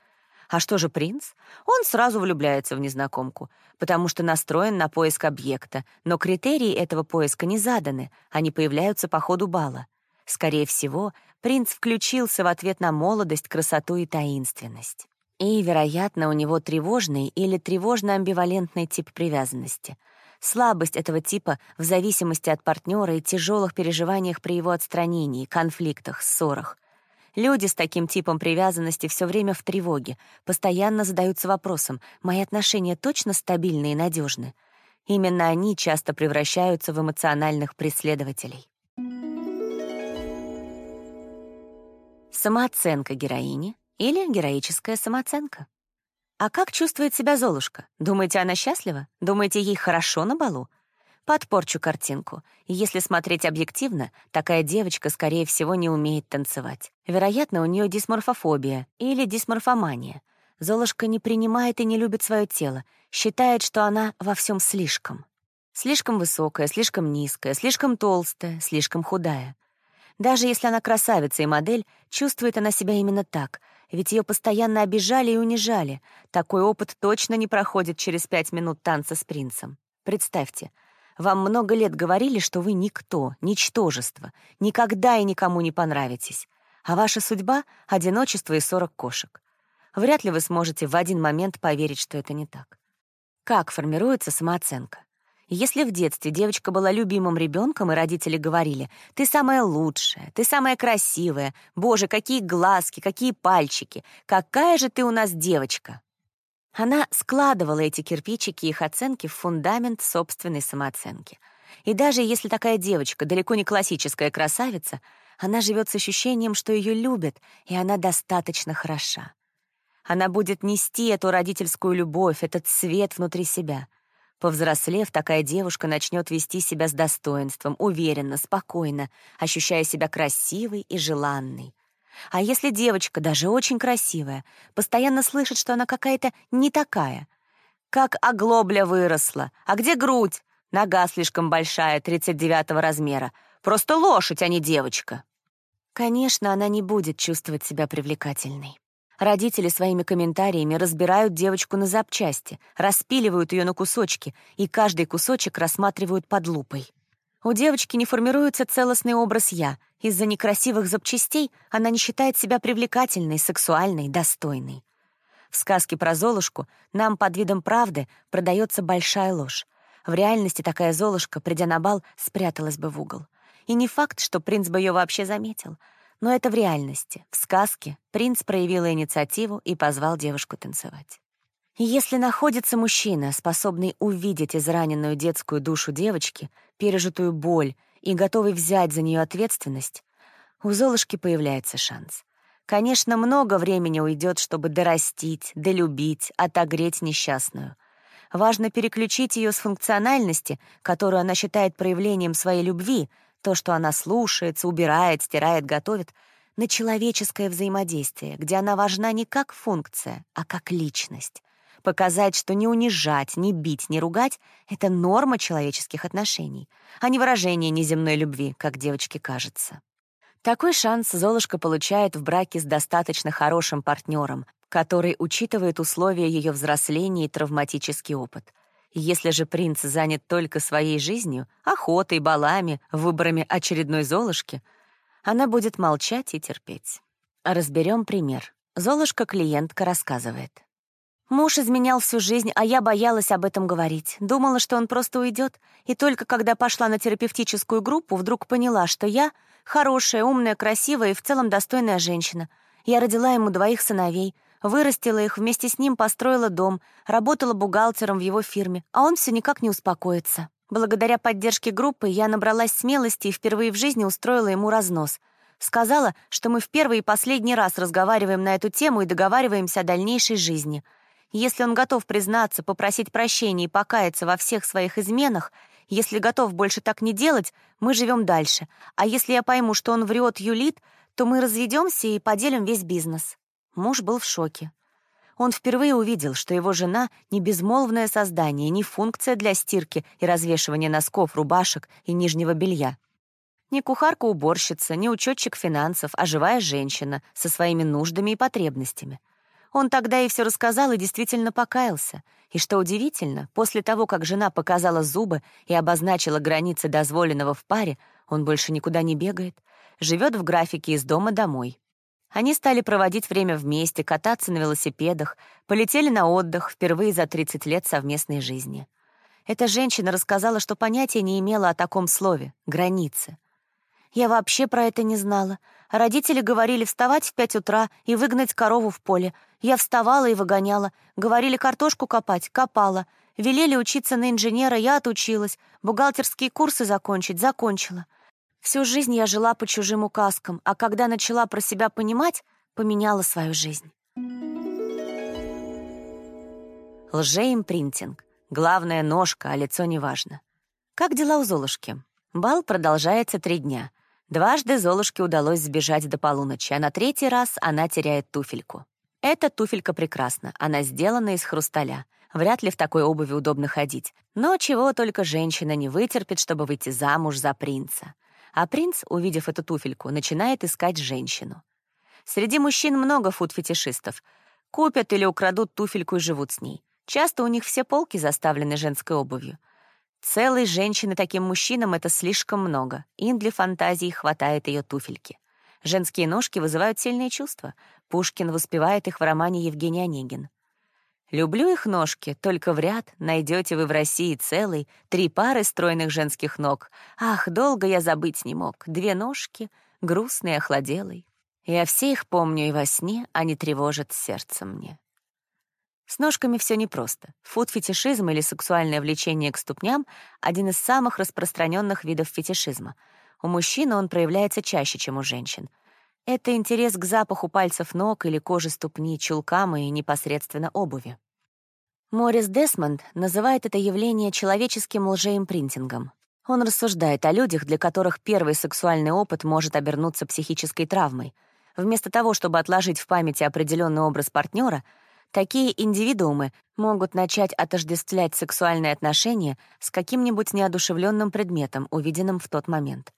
А что же принц? Он сразу влюбляется в незнакомку, потому что настроен на поиск объекта, но критерии этого поиска не заданы, они появляются по ходу бала. Скорее всего, принц включился в ответ на молодость, красоту и таинственность. И, вероятно, у него тревожный или тревожно-амбивалентный тип привязанности. Слабость этого типа в зависимости от партнера и тяжелых переживаниях при его отстранении, конфликтах, ссорах. Люди с таким типом привязанности все время в тревоге, постоянно задаются вопросом, мои отношения точно стабильны и надежны. Именно они часто превращаются в эмоциональных преследователей. Самооценка героини или героическая самооценка? А как чувствует себя Золушка? Думаете, она счастлива? Думаете, ей хорошо на балу? Подпорчу картинку. Если смотреть объективно, такая девочка, скорее всего, не умеет танцевать. Вероятно, у нее дисморфофобия или дисморфомания. Золушка не принимает и не любит свое тело, считает, что она во всем слишком. Слишком высокая, слишком низкая, слишком толстая, слишком худая. Даже если она красавица и модель, чувствует она себя именно так, ведь ее постоянно обижали и унижали. Такой опыт точно не проходит через пять минут танца с принцем. Представьте, вам много лет говорили, что вы никто, ничтожество, никогда и никому не понравитесь, а ваша судьба — одиночество и сорок кошек. Вряд ли вы сможете в один момент поверить, что это не так. Как формируется самооценка? Если в детстве девочка была любимым ребенком, и родители говорили, «Ты самая лучшая, ты самая красивая, боже, какие глазки, какие пальчики, какая же ты у нас девочка!» Она складывала эти кирпичики и их оценки в фундамент собственной самооценки. И даже если такая девочка далеко не классическая красавица, она живет с ощущением, что ее любят, и она достаточно хороша. Она будет нести эту родительскую любовь, этот свет внутри себя. Повзрослев, такая девушка начнет вести себя с достоинством, уверенно, спокойно, ощущая себя красивой и желанной. А если девочка, даже очень красивая, постоянно слышит, что она какая-то не такая, как оглобля выросла, а где грудь? Нога слишком большая, 39 размера. Просто лошадь, а не девочка. Конечно, она не будет чувствовать себя привлекательной. Родители своими комментариями разбирают девочку на запчасти, распиливают ее на кусочки, и каждый кусочек рассматривают под лупой. У девочки не формируется целостный образ «я». Из-за некрасивых запчастей она не считает себя привлекательной, сексуальной, достойной. В сказке про Золушку нам под видом правды продается большая ложь. В реальности такая Золушка, придя на бал, спряталась бы в угол. И не факт, что принц бы ее вообще заметил — но это в реальности. В сказке принц проявил инициативу и позвал девушку танцевать. если находится мужчина, способный увидеть израненную детскую душу девочки, пережитую боль и готовый взять за нее ответственность, у Золушки появляется шанс. Конечно, много времени уйдет, чтобы дорастить, долюбить, отогреть несчастную. Важно переключить ее с функциональности, которую она считает проявлением своей любви — то, что она слушается, убирает, стирает, готовит, на человеческое взаимодействие, где она важна не как функция, а как личность. Показать, что не унижать, не бить, не ругать — это норма человеческих отношений, а не выражение неземной любви, как девочке кажется. Такой шанс Золушка получает в браке с достаточно хорошим партнером, который учитывает условия ее взросления и травматический опыт — если же принц занят только своей жизнью, охотой, балами, выборами очередной Золушки, она будет молчать и терпеть. Разберем пример. Золушка-клиентка рассказывает. Муж изменял всю жизнь, а я боялась об этом говорить. Думала, что он просто уйдет, и только когда пошла на терапевтическую группу, вдруг поняла, что я — хорошая, умная, красивая и в целом достойная женщина. Я родила ему двоих сыновей — Вырастила их, вместе с ним построила дом, работала бухгалтером в его фирме, а он все никак не успокоится. Благодаря поддержке группы я набралась смелости и впервые в жизни устроила ему разнос. Сказала, что мы в первый и последний раз разговариваем на эту тему и договариваемся о дальнейшей жизни. Если он готов признаться, попросить прощения и покаяться во всех своих изменах, если готов больше так не делать, мы живем дальше. А если я пойму, что он врет, юлит, то мы разведемся и поделим весь бизнес. Муж был в шоке. Он впервые увидел, что его жена — не безмолвное создание, не функция для стирки и развешивания носков, рубашек и нижнего белья. Не кухарка-уборщица, не учетчик финансов, а живая женщина со своими нуждами и потребностями. Он тогда ей все рассказал и действительно покаялся. И что удивительно, после того, как жена показала зубы и обозначила границы дозволенного в паре, он больше никуда не бегает, живет в графике из дома домой. Они стали проводить время вместе, кататься на велосипедах, полетели на отдых впервые за 30 лет совместной жизни. Эта женщина рассказала, что понятия не имела о таком слове — границы. Я вообще про это не знала. Родители говорили вставать в пять утра и выгнать корову в поле. Я вставала и выгоняла. Говорили картошку копать — копала. Велели учиться на инженера — я отучилась. Бухгалтерские курсы закончить — закончила. Всю жизнь я жила по чужим указкам, а когда начала про себя понимать, поменяла свою жизнь. Лжеимпринтинг. Главная ножка, а лицо неважно. Как дела у Золушки? Бал продолжается три дня. Дважды Золушке удалось сбежать до полуночи, а на третий раз она теряет туфельку. Эта туфелька прекрасна, она сделана из хрусталя. Вряд ли в такой обуви удобно ходить. Но чего только женщина не вытерпит, чтобы выйти замуж за принца. А принц, увидев эту туфельку, начинает искать женщину. Среди мужчин много фуд-фетишистов. Купят или украдут туфельку и живут с ней. Часто у них все полки заставлены женской обувью. Целой женщины таким мужчинам это слишком много. Им для фантазии хватает ее туфельки. Женские ножки вызывают сильные чувства. Пушкин воспевает их в романе Евгений Онегин. Люблю их ножки, только в ряд найдете вы в России целый три пары стройных женских ног. Ах, долго я забыть не мог. Две ножки, грустные, охладелой. Я все их помню и во сне, они тревожат сердце мне. С ножками все непросто. Фуд-фетишизм или сексуальное влечение к ступням — один из самых распространенных видов фетишизма. У мужчин он проявляется чаще, чем у женщин. Это интерес к запаху пальцев ног или кожи ступни, чулкам и непосредственно обуви. Морис Десмонд называет это явление человеческим лжеимпринтингом. Он рассуждает о людях, для которых первый сексуальный опыт может обернуться психической травмой. Вместо того, чтобы отложить в памяти определенный образ партнера, такие индивидуумы могут начать отождествлять сексуальные отношения с каким-нибудь неодушевленным предметом, увиденным в тот момент.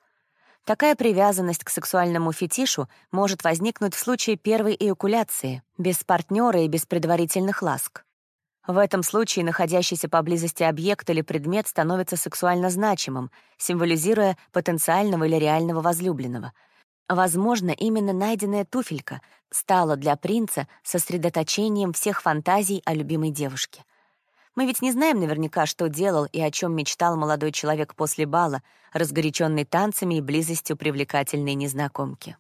Такая привязанность к сексуальному фетишу может возникнуть в случае первой эякуляции, без партнера и без предварительных ласк. В этом случае находящийся поблизости объект или предмет становится сексуально значимым, символизируя потенциального или реального возлюбленного. Возможно, именно найденная туфелька стала для принца сосредоточением всех фантазий о любимой девушке. Мы ведь не знаем наверняка, что делал и о чем мечтал молодой человек после бала, разгоряченный танцами и близостью привлекательной незнакомки.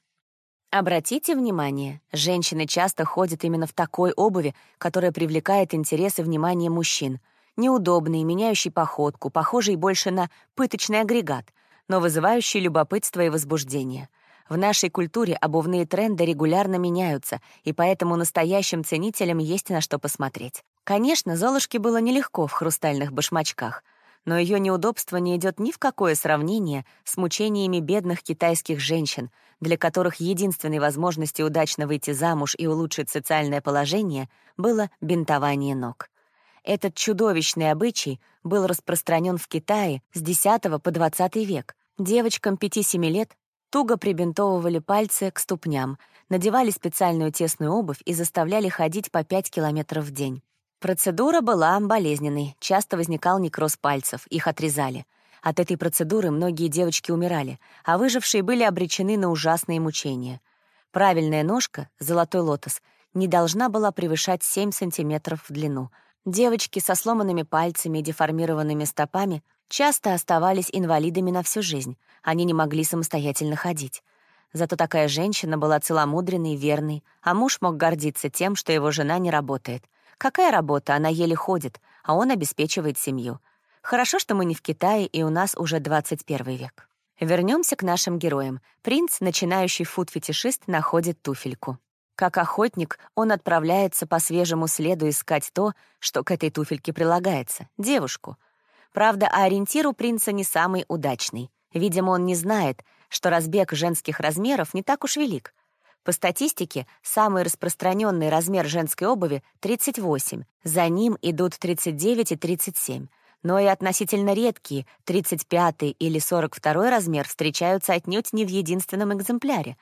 Обратите внимание, женщины часто ходят именно в такой обуви, которая привлекает интерес и внимание мужчин. Неудобный, меняющий походку, похожий больше на пыточный агрегат, но вызывающий любопытство и возбуждение. В нашей культуре обувные тренды регулярно меняются, и поэтому настоящим ценителям есть на что посмотреть. Конечно, Золушке было нелегко в хрустальных башмачках — но ее неудобство не идет ни в какое сравнение с мучениями бедных китайских женщин, для которых единственной возможностью удачно выйти замуж и улучшить социальное положение было бинтование ног. Этот чудовищный обычай был распространен в Китае с X по XX век. Девочкам 5-7 лет туго прибинтовывали пальцы к ступням, надевали специальную тесную обувь и заставляли ходить по 5 километров в день. Процедура была болезненной, часто возникал некроз пальцев, их отрезали. От этой процедуры многие девочки умирали, а выжившие были обречены на ужасные мучения. Правильная ножка, золотой лотос, не должна была превышать 7 сантиметров в длину. Девочки со сломанными пальцами и деформированными стопами часто оставались инвалидами на всю жизнь, они не могли самостоятельно ходить. Зато такая женщина была целомудренной верной, а муж мог гордиться тем, что его жена не работает — Какая работа? Она еле ходит, а он обеспечивает семью. Хорошо, что мы не в Китае, и у нас уже 21 век. Вернемся к нашим героям. Принц, начинающий фуд-фетишист, находит туфельку. Как охотник, он отправляется по свежему следу искать то, что к этой туфельке прилагается — девушку. Правда, ориентир у принца не самый удачный. Видимо, он не знает, что разбег женских размеров не так уж велик. По статистике, самый распространенный размер женской обуви — 38, за ним идут 39 и 37. Но и относительно редкие 35 или 42 размер встречаются отнюдь не в единственном экземпляре.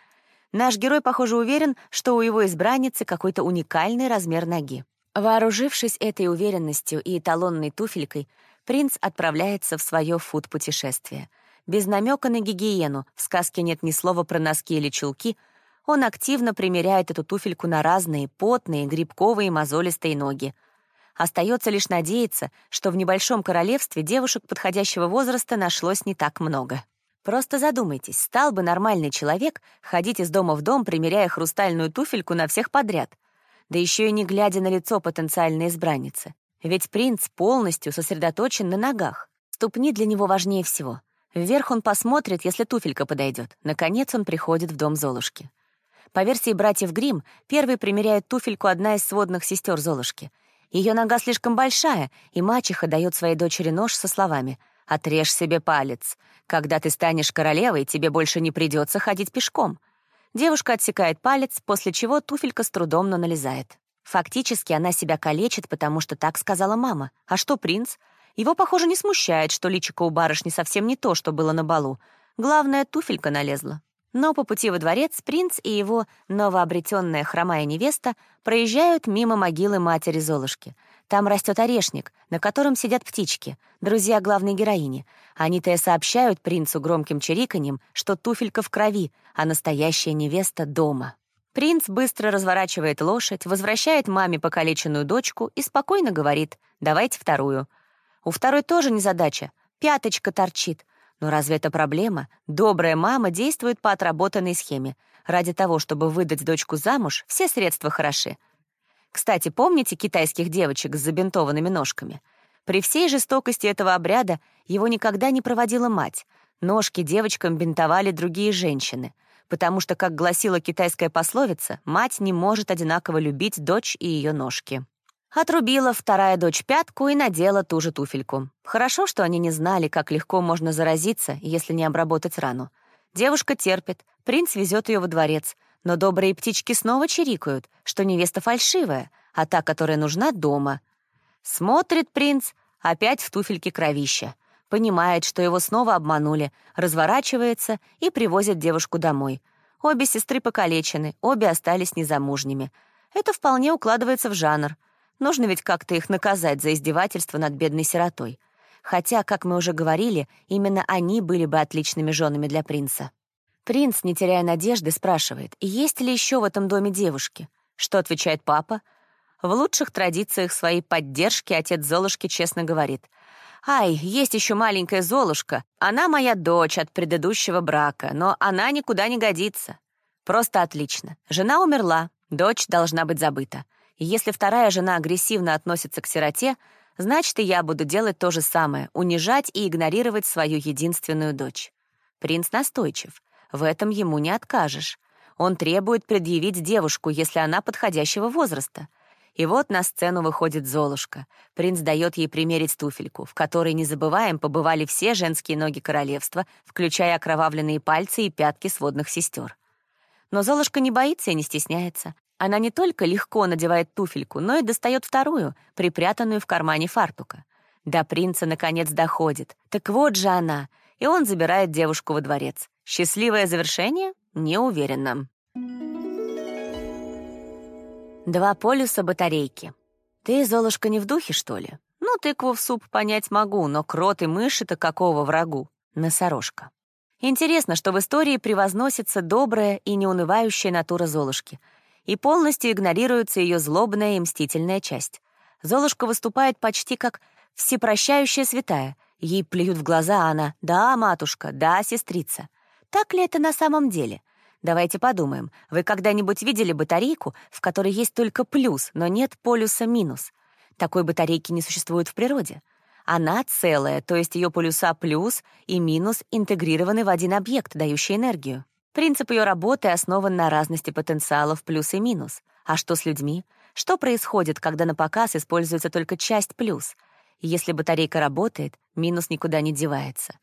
Наш герой, похоже, уверен, что у его избранницы какой-то уникальный размер ноги. Вооружившись этой уверенностью и эталонной туфелькой, принц отправляется в свое фуд-путешествие. Без намека на гигиену, в сказке нет ни слова про носки или чулки — он активно примеряет эту туфельку на разные потные, грибковые, мозолистые ноги. Остается лишь надеяться, что в небольшом королевстве девушек подходящего возраста нашлось не так много. Просто задумайтесь, стал бы нормальный человек ходить из дома в дом, примеряя хрустальную туфельку на всех подряд, да еще и не глядя на лицо потенциальной избранницы. Ведь принц полностью сосредоточен на ногах. Ступни для него важнее всего. Вверх он посмотрит, если туфелька подойдет. Наконец он приходит в дом Золушки. По версии братьев Грим, первой примеряет туфельку одна из сводных сестер Золушки. Ее нога слишком большая, и мачеха дает своей дочери нож со словами «Отрежь себе палец. Когда ты станешь королевой, тебе больше не придется ходить пешком». Девушка отсекает палец, после чего туфелька с трудом, но налезает. Фактически она себя калечит, потому что так сказала мама. А что принц? Его, похоже, не смущает, что личико у барышни совсем не то, что было на балу. Главное, туфелька налезла. Но по пути во дворец принц и его новообретенная хромая невеста проезжают мимо могилы матери Золушки. Там растет орешник, на котором сидят птички, друзья главной героини. Они-то и сообщают принцу громким чириканьем, что туфелька в крови, а настоящая невеста дома. Принц быстро разворачивает лошадь, возвращает маме покалеченную дочку и спокойно говорит «давайте вторую». У второй тоже незадача, пяточка торчит — но разве это проблема? Добрая мама действует по отработанной схеме. Ради того, чтобы выдать дочку замуж, все средства хороши. Кстати, помните китайских девочек с забинтованными ножками? При всей жестокости этого обряда его никогда не проводила мать. Ножки девочкам бинтовали другие женщины, потому что, как гласила китайская пословица, мать не может одинаково любить дочь и ее ножки. Отрубила вторая дочь пятку и надела ту же туфельку. Хорошо, что они не знали, как легко можно заразиться, если не обработать рану. Девушка терпит, принц везет ее во дворец, но добрые птички снова чирикают, что невеста фальшивая, а та, которая нужна, дома. Смотрит принц, опять в туфельке кровища. Понимает, что его снова обманули, разворачивается и привозит девушку домой. Обе сестры покалечены, обе остались незамужними. Это вполне укладывается в жанр. Нужно ведь как-то их наказать за издевательство над бедной сиротой. Хотя, как мы уже говорили, именно они были бы отличными женами для принца. Принц, не теряя надежды, спрашивает, есть ли еще в этом доме девушки. Что отвечает папа? В лучших традициях своей поддержки отец Золушки честно говорит. «Ай, есть еще маленькая Золушка. Она моя дочь от предыдущего брака, но она никуда не годится». Просто отлично. Жена умерла, дочь должна быть забыта. И если вторая жена агрессивно относится к сироте, значит, и я буду делать то же самое — унижать и игнорировать свою единственную дочь. Принц настойчив. В этом ему не откажешь. Он требует предъявить девушку, если она подходящего возраста. И вот на сцену выходит Золушка. Принц дает ей примерить туфельку, в которой, не забываем, побывали все женские ноги королевства, включая окровавленные пальцы и пятки сводных сестер. Но Золушка не боится и не стесняется. Она не только легко надевает туфельку, но и достает вторую, припрятанную в кармане фартука. До принца наконец доходит. Так вот же она. И он забирает девушку во дворец. Счастливое завершение? Не уверена. Два полюса батарейки. Ты, Золушка, не в духе, что ли? Ну, тыкву в суп понять могу, но крот и мыши-то какого врагу? Носорожка. Интересно, что в истории превозносится добрая и неунывающая натура Золушки, и полностью игнорируется ее злобная и мстительная часть. Золушка выступает почти как всепрощающая святая. Ей плюют в глаза, а она «Да, матушка, да, сестрица». Так ли это на самом деле? Давайте подумаем. Вы когда-нибудь видели батарейку, в которой есть только плюс, но нет полюса минус? Такой батарейки не существует в природе. Она целая, то есть ее полюса плюс и минус интегрированы в один объект, дающий энергию. Принцип ее работы основан на разности потенциалов плюс и минус. А что с людьми? Что происходит, когда на показ используется только часть плюс? Если батарейка работает, минус никуда не девается.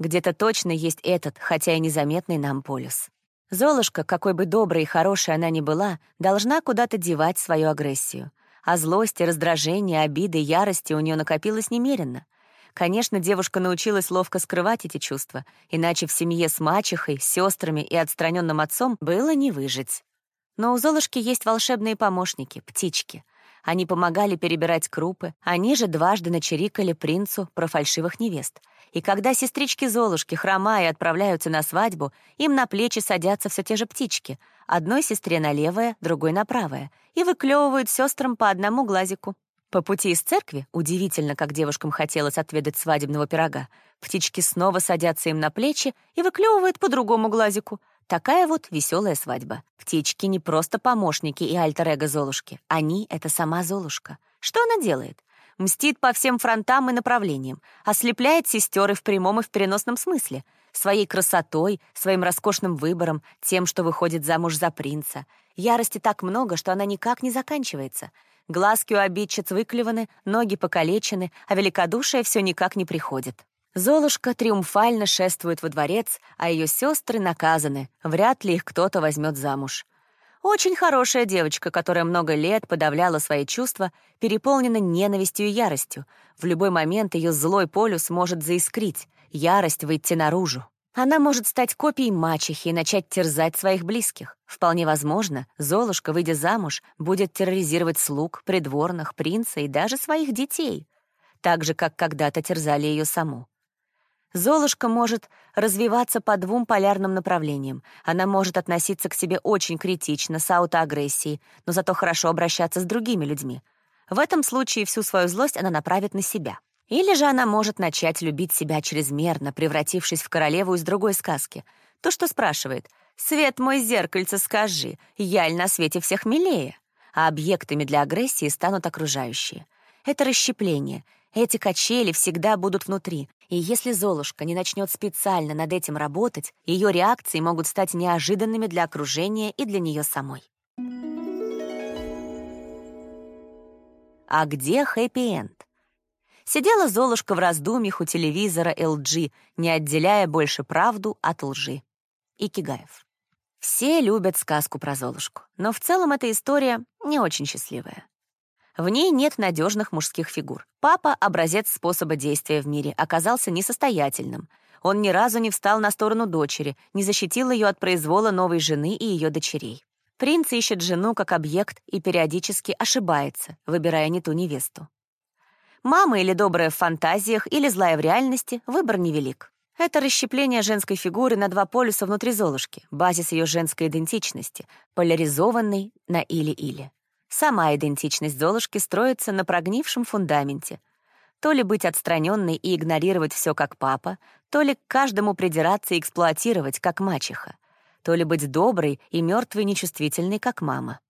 Где-то точно есть этот, хотя и незаметный нам полюс. Золушка, какой бы доброй и хорошей она ни была, должна куда-то девать свою агрессию. А злости, раздражения, обиды, ярости у нее накопилось немерено. Конечно, девушка научилась ловко скрывать эти чувства, иначе в семье с мачехой, сестрами и отстраненным отцом было не выжить. Но у Золушки есть волшебные помощники — птички. Они помогали перебирать крупы, они же дважды начерикали принцу про фальшивых невест — и когда сестрички Золушки, хромая, отправляются на свадьбу, им на плечи садятся все те же птички, одной сестре на левое, другой на правое, и выклевывают сестрам по одному глазику. По пути из церкви, удивительно, как девушкам хотелось отведать свадебного пирога, птички снова садятся им на плечи и выклевывают по другому глазику. Такая вот веселая свадьба. Птички не просто помощники и альтер-эго Золушки. Они — это сама Золушка. Что она делает? мстит по всем фронтам и направлениям, ослепляет сестер и в прямом и в переносном смысле, своей красотой, своим роскошным выбором, тем, что выходит замуж за принца. Ярости так много, что она никак не заканчивается. Глазки у обидчиц выклеваны, ноги покалечены, а великодушие все никак не приходит. Золушка триумфально шествует во дворец, а ее сестры наказаны. Вряд ли их кто-то возьмет замуж. Очень хорошая девочка, которая много лет подавляла свои чувства, переполнена ненавистью и яростью. В любой момент ее злой полюс может заискрить, ярость выйти наружу. Она может стать копией мачехи и начать терзать своих близких. Вполне возможно, Золушка, выйдя замуж, будет терроризировать слуг, придворных, принца и даже своих детей, так же, как когда-то терзали ее саму. Золушка может развиваться по двум полярным направлениям. Она может относиться к себе очень критично, с аутоагрессией, но зато хорошо обращаться с другими людьми. В этом случае всю свою злость она направит на себя. Или же она может начать любить себя чрезмерно, превратившись в королеву из другой сказки. То, что спрашивает «Свет мой зеркальце, скажи, яль на свете всех милее». а объектами для агрессии станут окружающие. Это расщепление. Эти качели всегда будут внутри, и если Золушка не начнет специально над этим работать, ее реакции могут стать неожиданными для окружения и для нее самой. А где хэппи-энд? Сидела Золушка в раздумьях у телевизора LG, не отделяя больше правду от лжи. Икигаев. Все любят сказку про Золушку, но в целом эта история не очень счастливая. В ней нет надежных мужских фигур. Папа, образец способа действия в мире, оказался несостоятельным. Он ни разу не встал на сторону дочери, не защитил ее от произвола новой жены и ее дочерей. Принц ищет жену как объект и периодически ошибается, выбирая не ту невесту. Мама или добрая в фантазиях, или злая в реальности, выбор невелик. Это расщепление женской фигуры на два полюса внутри Золушки, базис ее женской идентичности, поляризованный на или-или. Сама идентичность Золушки строится на прогнившем фундаменте. То ли быть отстраненной и игнорировать все как папа, то ли к каждому придираться и эксплуатировать как мачеха, то ли быть доброй и мертвой нечувствительной как мама.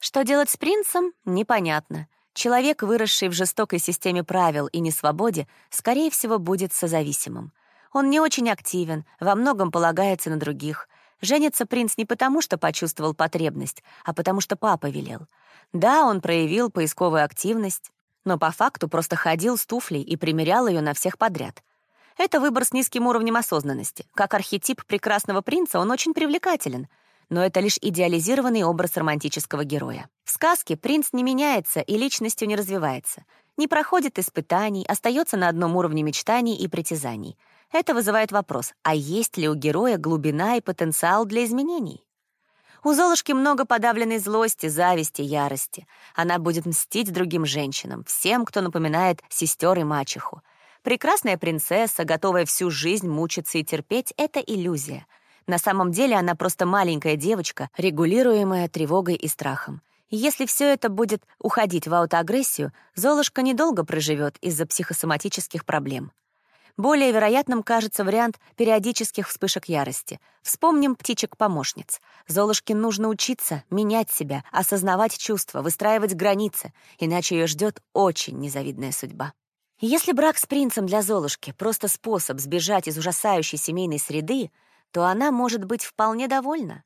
Что делать с принцем, непонятно. Человек, выросший в жестокой системе правил и несвободе, скорее всего, будет созависимым. Он не очень активен, во многом полагается на других. Женится принц не потому, что почувствовал потребность, а потому что папа велел — да, он проявил поисковую активность, но по факту просто ходил с туфлей и примерял ее на всех подряд. Это выбор с низким уровнем осознанности. Как архетип прекрасного принца он очень привлекателен, но это лишь идеализированный образ романтического героя. В сказке принц не меняется и личностью не развивается, не проходит испытаний, остается на одном уровне мечтаний и притязаний. Это вызывает вопрос, а есть ли у героя глубина и потенциал для изменений? У Золушки много подавленной злости, зависти, ярости. Она будет мстить другим женщинам, всем, кто напоминает сестер и мачеху. Прекрасная принцесса, готовая всю жизнь мучиться и терпеть — это иллюзия. На самом деле она просто маленькая девочка, регулируемая тревогой и страхом. если все это будет уходить в аутоагрессию, Золушка недолго проживет из-за психосоматических проблем. Более вероятным кажется вариант периодических вспышек ярости. Вспомним птичек-помощниц. Золушке нужно учиться, менять себя, осознавать чувства, выстраивать границы, иначе ее ждет очень незавидная судьба. Если брак с принцем для Золушки — просто способ сбежать из ужасающей семейной среды, то она может быть вполне довольна.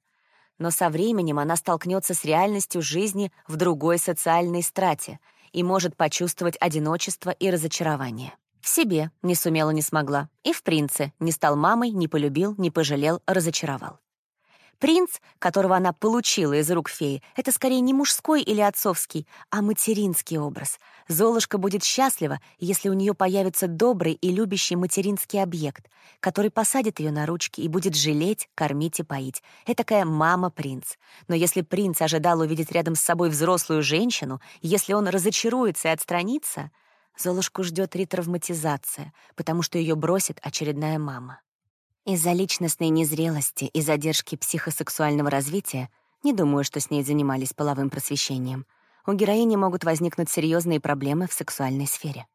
Но со временем она столкнется с реальностью жизни в другой социальной страте и может почувствовать одиночество и разочарование. В себе не сумела, не смогла. И в принце не стал мамой, не полюбил, не пожалел, разочаровал. Принц, которого она получила из рук феи, это скорее не мужской или отцовский, а материнский образ. Золушка будет счастлива, если у нее появится добрый и любящий материнский объект, который посадит ее на ручки и будет жалеть, кормить и поить. Этакая мама-принц. Но если принц ожидал увидеть рядом с собой взрослую женщину, если он разочаруется и отстранится — Золушку ждет ретравматизация, потому что ее бросит очередная мама. Из-за личностной незрелости и задержки психосексуального развития не думаю, что с ней занимались половым просвещением. У героини могут возникнуть серьезные проблемы в сексуальной сфере.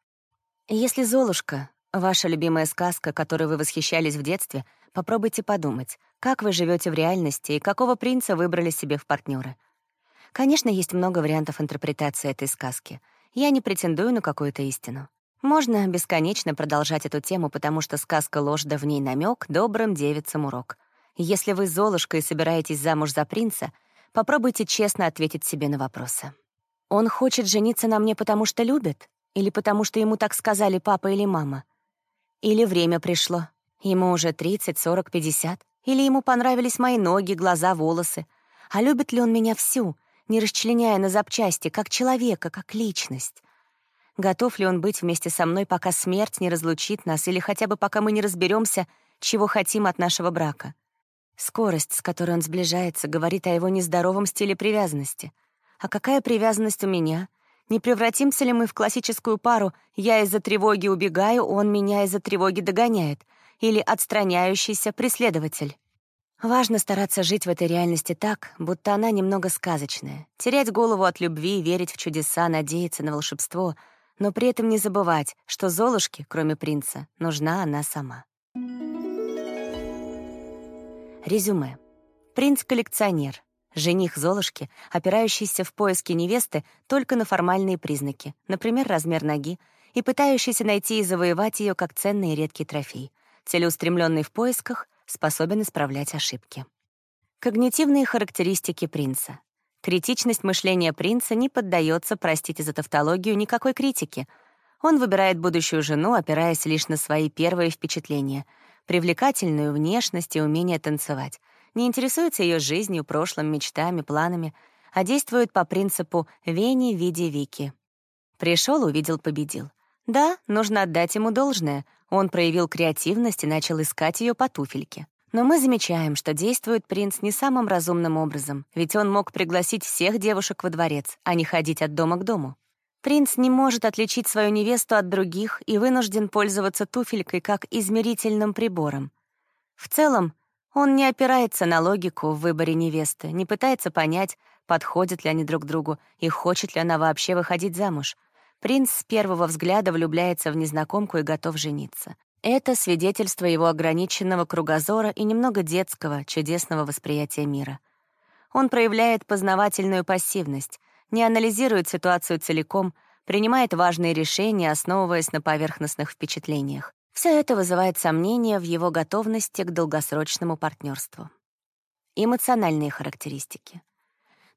Если «Золушка» — ваша любимая сказка, которой вы восхищались в детстве, попробуйте подумать, как вы живете в реальности и какого принца выбрали себе в партнеры. Конечно, есть много вариантов интерпретации этой сказки — я не претендую на какую-то истину. Можно бесконечно продолжать эту тему, потому что сказка ложь да в ней намек добрым девицам урок. Если вы Золушка и собираетесь замуж за принца, попробуйте честно ответить себе на вопросы. Он хочет жениться на мне, потому что любит? Или потому что ему так сказали папа или мама? Или время пришло? Ему уже 30, 40, 50? Или ему понравились мои ноги, глаза, волосы? А любит ли он меня всю — не расчленяя на запчасти, как человека, как личность. Готов ли он быть вместе со мной, пока смерть не разлучит нас, или хотя бы пока мы не разберемся, чего хотим от нашего брака? Скорость, с которой он сближается, говорит о его нездоровом стиле привязанности. А какая привязанность у меня? Не превратимся ли мы в классическую пару «я из-за тревоги убегаю, он меня из-за тревоги догоняет» или «отстраняющийся преследователь»? Важно стараться жить в этой реальности так, будто она немного сказочная, терять голову от любви, верить в чудеса, надеяться на волшебство, но при этом не забывать, что Золушке, кроме принца, нужна она сама. Резюме. Принц-коллекционер. Жених Золушки, опирающийся в поиске невесты только на формальные признаки, например, размер ноги, и пытающийся найти и завоевать ее как ценный и редкий трофей. Целеустремленный в поисках, способен исправлять ошибки. Когнитивные характеристики принца. Критичность мышления принца не поддается, простите за тавтологию, никакой критике. Он выбирает будущую жену, опираясь лишь на свои первые впечатления, привлекательную внешность и умение танцевать. Не интересуется ее жизнью, прошлым, мечтами, планами, а действует по принципу «Вени, види, Вики». Пришел, увидел, победил. Да, нужно отдать ему должное. Он проявил креативность и начал искать ее по туфельке. Но мы замечаем, что действует принц не самым разумным образом, ведь он мог пригласить всех девушек во дворец, а не ходить от дома к дому. Принц не может отличить свою невесту от других и вынужден пользоваться туфелькой как измерительным прибором. В целом, он не опирается на логику в выборе невесты, не пытается понять, подходят ли они друг другу и хочет ли она вообще выходить замуж — Принц с первого взгляда влюбляется в незнакомку и готов жениться. Это свидетельство его ограниченного кругозора и немного детского, чудесного восприятия мира. Он проявляет познавательную пассивность, не анализирует ситуацию целиком, принимает важные решения, основываясь на поверхностных впечатлениях. Все это вызывает сомнения в его готовности к долгосрочному партнерству. Эмоциональные характеристики.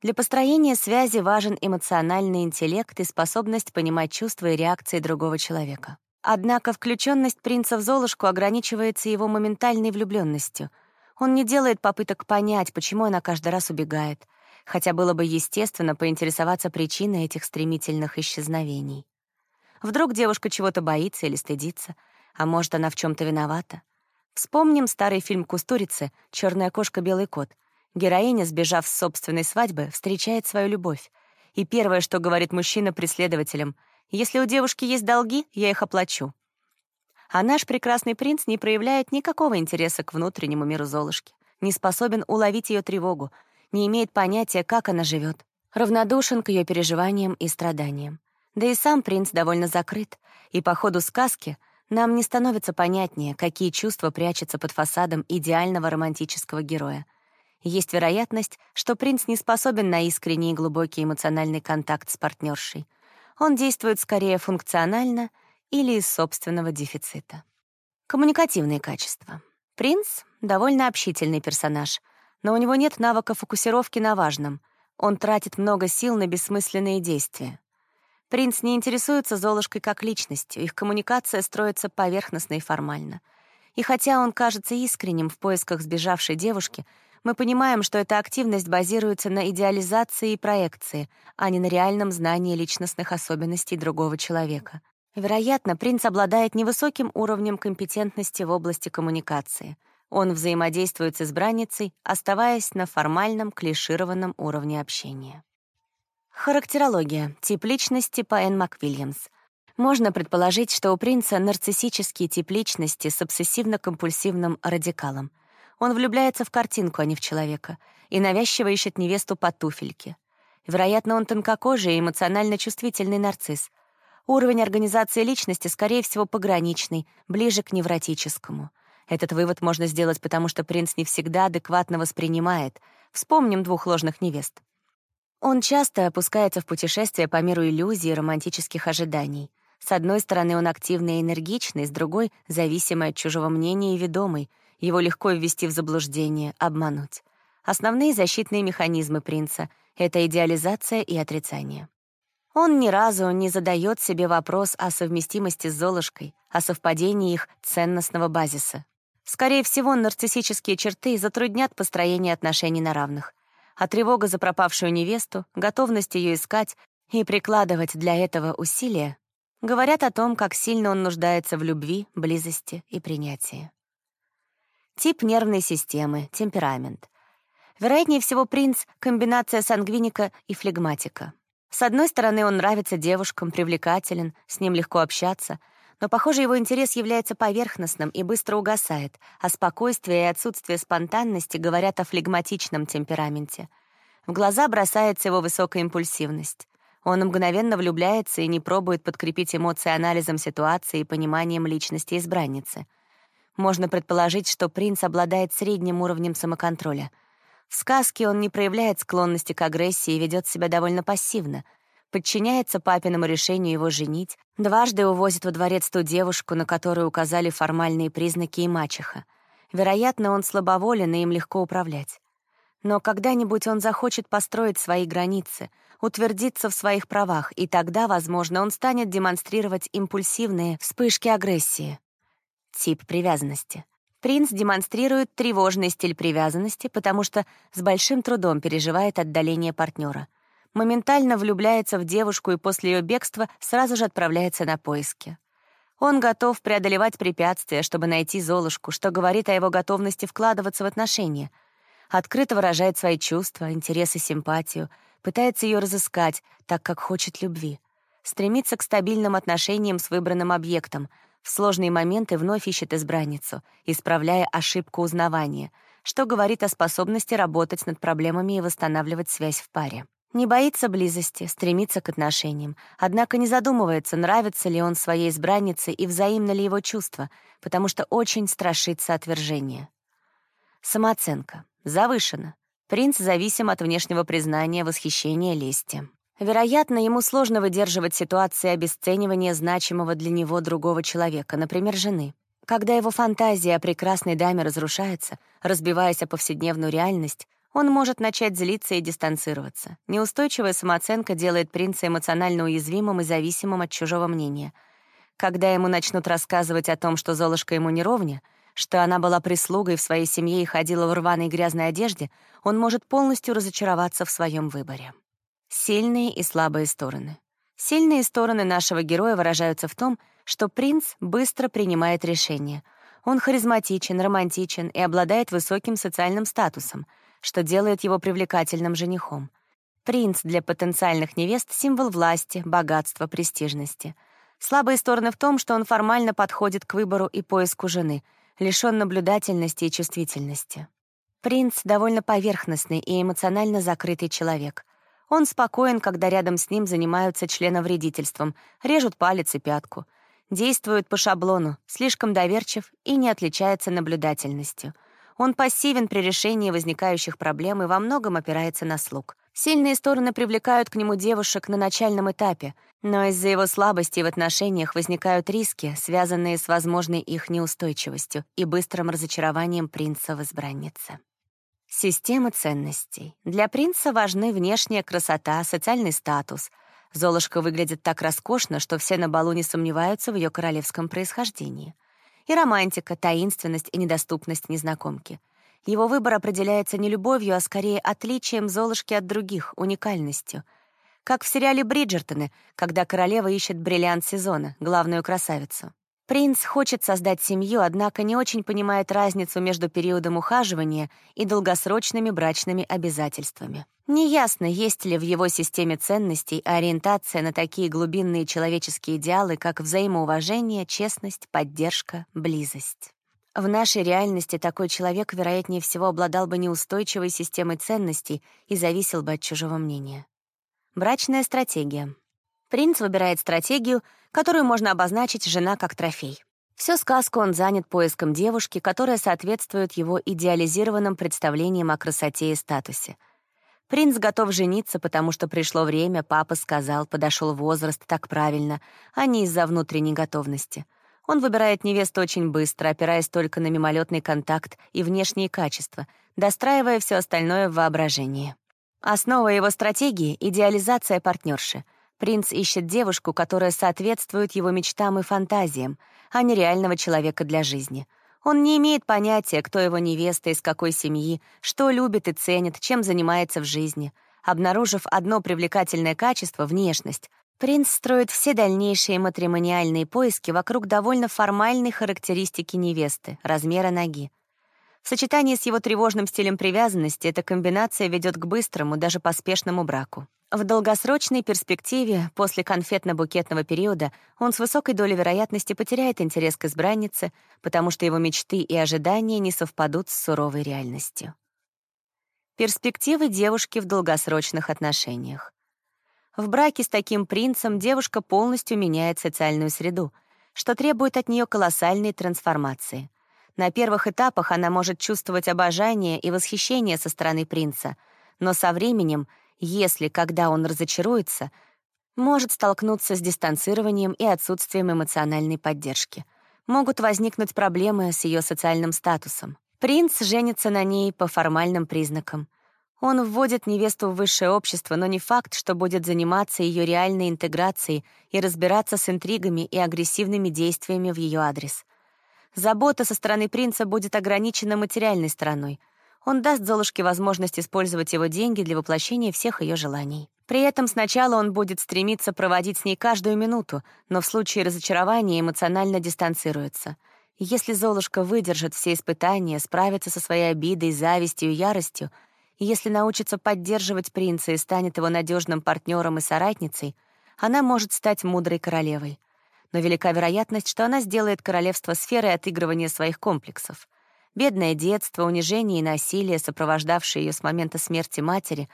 Для построения связи важен эмоциональный интеллект и способность понимать чувства и реакции другого человека. Однако включенность принца в Золушку ограничивается его моментальной влюбленностью. Он не делает попыток понять, почему она каждый раз убегает, хотя было бы естественно поинтересоваться причиной этих стремительных исчезновений. Вдруг девушка чего-то боится или стыдится, а может, она в чем то виновата. Вспомним старый фильм «Кустурицы» «Черная кошка, белый кот», Героиня, сбежав с собственной свадьбы, встречает свою любовь. И первое, что говорит мужчина преследователям, «Если у девушки есть долги, я их оплачу». А наш прекрасный принц не проявляет никакого интереса к внутреннему миру Золушки, не способен уловить ее тревогу, не имеет понятия, как она живет, равнодушен к ее переживаниям и страданиям. Да и сам принц довольно закрыт, и по ходу сказки нам не становится понятнее, какие чувства прячутся под фасадом идеального романтического героя — есть вероятность, что принц не способен на искренний и глубокий эмоциональный контакт с партнершей. Он действует скорее функционально или из собственного дефицита. Коммуникативные качества. Принц — довольно общительный персонаж, но у него нет навыка фокусировки на важном. Он тратит много сил на бессмысленные действия. Принц не интересуется Золушкой как личностью, их коммуникация строится поверхностно и формально. И хотя он кажется искренним в поисках сбежавшей девушки — мы понимаем, что эта активность базируется на идеализации и проекции, а не на реальном знании личностных особенностей другого человека. Вероятно, принц обладает невысоким уровнем компетентности в области коммуникации. Он взаимодействует с избранницей, оставаясь на формальном, клишированном уровне общения. Характерология. Тип личности по Энн Маквильямс. Можно предположить, что у принца нарциссический тип личности с обсессивно-компульсивным радикалом — он влюбляется в картинку, а не в человека, и навязчиво ищет невесту по туфельке. Вероятно, он тонкокожий и эмоционально чувствительный нарцисс. Уровень организации личности, скорее всего, пограничный, ближе к невротическому. Этот вывод можно сделать потому, что принц не всегда адекватно воспринимает. Вспомним двух ложных невест. Он часто опускается в путешествие по миру иллюзий и романтических ожиданий. С одной стороны, он активный и энергичный, с другой — зависимый от чужого мнения и ведомый — его легко ввести в заблуждение, обмануть. Основные защитные механизмы принца — это идеализация и отрицание. Он ни разу не задает себе вопрос о совместимости с Золушкой, о совпадении их ценностного базиса. Скорее всего, нарциссические черты затруднят построение отношений на равных. А тревога за пропавшую невесту, готовность ее искать и прикладывать для этого усилия говорят о том, как сильно он нуждается в любви, близости и принятии. Тип нервной системы, темперамент. Вероятнее всего, принц — комбинация сангвиника и флегматика. С одной стороны, он нравится девушкам, привлекателен, с ним легко общаться, но, похоже, его интерес является поверхностным и быстро угасает, а спокойствие и отсутствие спонтанности говорят о флегматичном темпераменте. В глаза бросается его высокая импульсивность. Он мгновенно влюбляется и не пробует подкрепить эмоции анализом ситуации и пониманием личности избранницы — можно предположить, что принц обладает средним уровнем самоконтроля. В сказке он не проявляет склонности к агрессии и ведет себя довольно пассивно, подчиняется папиному решению его женить, дважды увозит во дворец ту девушку, на которую указали формальные признаки и мачеха. Вероятно, он слабоволен, и им легко управлять. Но когда-нибудь он захочет построить свои границы, утвердиться в своих правах, и тогда, возможно, он станет демонстрировать импульсивные вспышки агрессии. Тип привязанности. Принц демонстрирует тревожный стиль привязанности, потому что с большим трудом переживает отдаление партнера. Моментально влюбляется в девушку и после ее бегства сразу же отправляется на поиски. Он готов преодолевать препятствия, чтобы найти Золушку, что говорит о его готовности вкладываться в отношения. Открыто выражает свои чувства, интересы, симпатию, пытается ее разыскать, так как хочет любви. Стремится к стабильным отношениям с выбранным объектом — в сложные моменты вновь ищет избранницу, исправляя ошибку узнавания, что говорит о способности работать над проблемами и восстанавливать связь в паре. Не боится близости, стремится к отношениям, однако не задумывается, нравится ли он своей избраннице и взаимно ли его чувства, потому что очень страшится отвержения. Самооценка. Завышена. Принц зависим от внешнего признания, восхищения, лести. Вероятно, ему сложно выдерживать ситуации обесценивания значимого для него другого человека, например, жены. Когда его фантазия о прекрасной даме разрушается, разбиваясь о повседневную реальность, он может начать злиться и дистанцироваться. Неустойчивая самооценка делает принца эмоционально уязвимым и зависимым от чужого мнения. Когда ему начнут рассказывать о том, что Золушка ему не ровня, что она была прислугой в своей семье и ходила в рваной грязной одежде, он может полностью разочароваться в своем выборе. Сильные и слабые стороны. Сильные стороны нашего героя выражаются в том, что принц быстро принимает решения. Он харизматичен, романтичен и обладает высоким социальным статусом, что делает его привлекательным женихом. Принц для потенциальных невест — символ власти, богатства, престижности. Слабые стороны в том, что он формально подходит к выбору и поиску жены, лишён наблюдательности и чувствительности. Принц — довольно поверхностный и эмоционально закрытый человек — он спокоен, когда рядом с ним занимаются членовредительством, режут палец и пятку. Действует по шаблону, слишком доверчив и не отличается наблюдательностью. Он пассивен при решении возникающих проблем и во многом опирается на слуг. Сильные стороны привлекают к нему девушек на начальном этапе, но из-за его слабости в отношениях возникают риски, связанные с возможной их неустойчивостью и быстрым разочарованием принца в избраннице. Система ценностей. Для принца важны внешняя красота, социальный статус. Золушка выглядит так роскошно, что все на балу не сомневаются в ее королевском происхождении. И романтика, таинственность и недоступность незнакомки. Его выбор определяется не любовью, а скорее отличием Золушки от других, уникальностью. Как в сериале «Бриджертоны», когда королева ищет бриллиант сезона, главную красавицу. Принц хочет создать семью, однако не очень понимает разницу между периодом ухаживания и долгосрочными брачными обязательствами. Неясно, есть ли в его системе ценностей ориентация на такие глубинные человеческие идеалы, как взаимоуважение, честность, поддержка, близость. В нашей реальности такой человек, вероятнее всего, обладал бы неустойчивой системой ценностей и зависел бы от чужого мнения. Брачная стратегия. Принц выбирает стратегию, которую можно обозначить «жена как трофей». Всю сказку он занят поиском девушки, которая соответствует его идеализированным представлениям о красоте и статусе. Принц готов жениться, потому что пришло время, папа сказал, подошел возраст так правильно, а не из-за внутренней готовности. Он выбирает невесту очень быстро, опираясь только на мимолетный контакт и внешние качества, достраивая все остальное в воображении. Основа его стратегии — идеализация партнерши — Принц ищет девушку, которая соответствует его мечтам и фантазиям, а не реального человека для жизни. Он не имеет понятия, кто его невеста, из какой семьи, что любит и ценит, чем занимается в жизни. Обнаружив одно привлекательное качество — внешность, принц строит все дальнейшие матримониальные поиски вокруг довольно формальной характеристики невесты — размера ноги. В сочетании с его тревожным стилем привязанности эта комбинация ведет к быстрому, даже поспешному браку. В долгосрочной перспективе, после конфетно-букетного периода, он с высокой долей вероятности потеряет интерес к избраннице, потому что его мечты и ожидания не совпадут с суровой реальностью. Перспективы девушки в долгосрочных отношениях. В браке с таким принцем девушка полностью меняет социальную среду, что требует от нее колоссальной трансформации. На первых этапах она может чувствовать обожание и восхищение со стороны принца, но со временем, если, когда он разочаруется, может столкнуться с дистанцированием и отсутствием эмоциональной поддержки. Могут возникнуть проблемы с ее социальным статусом. Принц женится на ней по формальным признакам. Он вводит невесту в высшее общество, но не факт, что будет заниматься ее реальной интеграцией и разбираться с интригами и агрессивными действиями в ее адрес. Забота со стороны принца будет ограничена материальной стороной. Он даст Золушке возможность использовать его деньги для воплощения всех ее желаний. При этом сначала он будет стремиться проводить с ней каждую минуту, но в случае разочарования эмоционально дистанцируется. Если Золушка выдержит все испытания, справится со своей обидой, завистью и яростью, если научится поддерживать принца и станет его надежным партнером и соратницей, она может стать мудрой королевой — но велика вероятность, что она сделает королевство сферой отыгрывания своих комплексов. Бедное детство, унижение и насилие, сопровождавшие ее с момента смерти матери,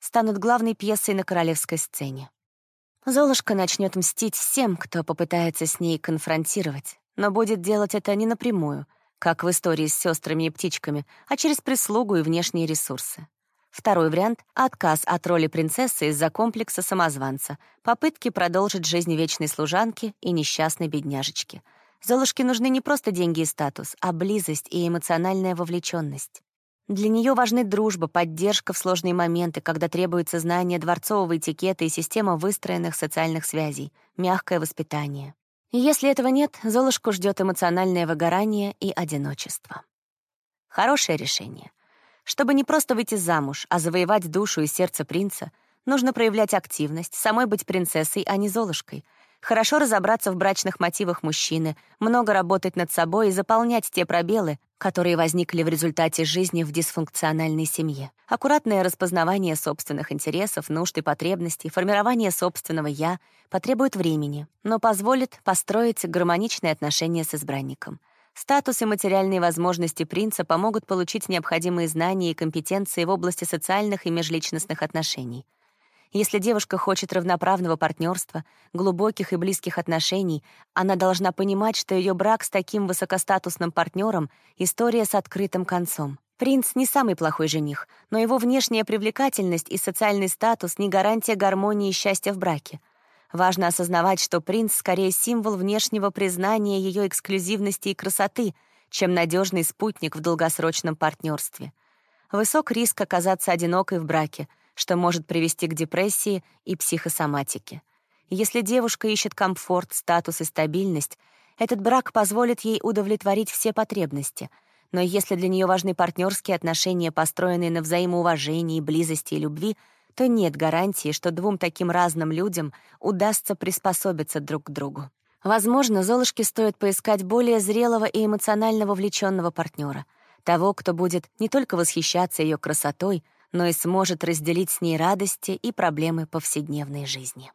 станут главной пьесой на королевской сцене. Золушка начнет мстить всем, кто попытается с ней конфронтировать, но будет делать это не напрямую, как в истории с сестрами и птичками, а через прислугу и внешние ресурсы. Второй вариант — отказ от роли принцессы из-за комплекса самозванца, попытки продолжить жизнь вечной служанки и несчастной бедняжечки. Золушке нужны не просто деньги и статус, а близость и эмоциональная вовлеченность. Для нее важны дружба, поддержка в сложные моменты, когда требуется знание дворцового этикета и система выстроенных социальных связей, мягкое воспитание. Если этого нет, Золушку ждет эмоциональное выгорание и одиночество. Хорошее решение — чтобы не просто выйти замуж, а завоевать душу и сердце принца, нужно проявлять активность, самой быть принцессой, а не Золушкой, хорошо разобраться в брачных мотивах мужчины, много работать над собой и заполнять те пробелы, которые возникли в результате жизни в дисфункциональной семье. Аккуратное распознавание собственных интересов, нужд и потребностей, формирование собственного «я» потребует времени, но позволит построить гармоничные отношения с избранником — Статус и материальные возможности принца помогут получить необходимые знания и компетенции в области социальных и межличностных отношений. Если девушка хочет равноправного партнерства, глубоких и близких отношений, она должна понимать, что ее брак с таким высокостатусным партнером — история с открытым концом. Принц не самый плохой жених, но его внешняя привлекательность и социальный статус — не гарантия гармонии и счастья в браке — Важно осознавать, что принц скорее символ внешнего признания ее эксклюзивности и красоты, чем надежный спутник в долгосрочном партнерстве. Высок риск оказаться одинокой в браке, что может привести к депрессии и психосоматике. Если девушка ищет комфорт, статус и стабильность, этот брак позволит ей удовлетворить все потребности. Но если для нее важны партнерские отношения, построенные на взаимоуважении, близости и любви — то нет гарантии, что двум таким разным людям удастся приспособиться друг к другу. Возможно, Золушке стоит поискать более зрелого и эмоционально вовлеченного партнера, того, кто будет не только восхищаться ее красотой, но и сможет разделить с ней радости и проблемы повседневной жизни.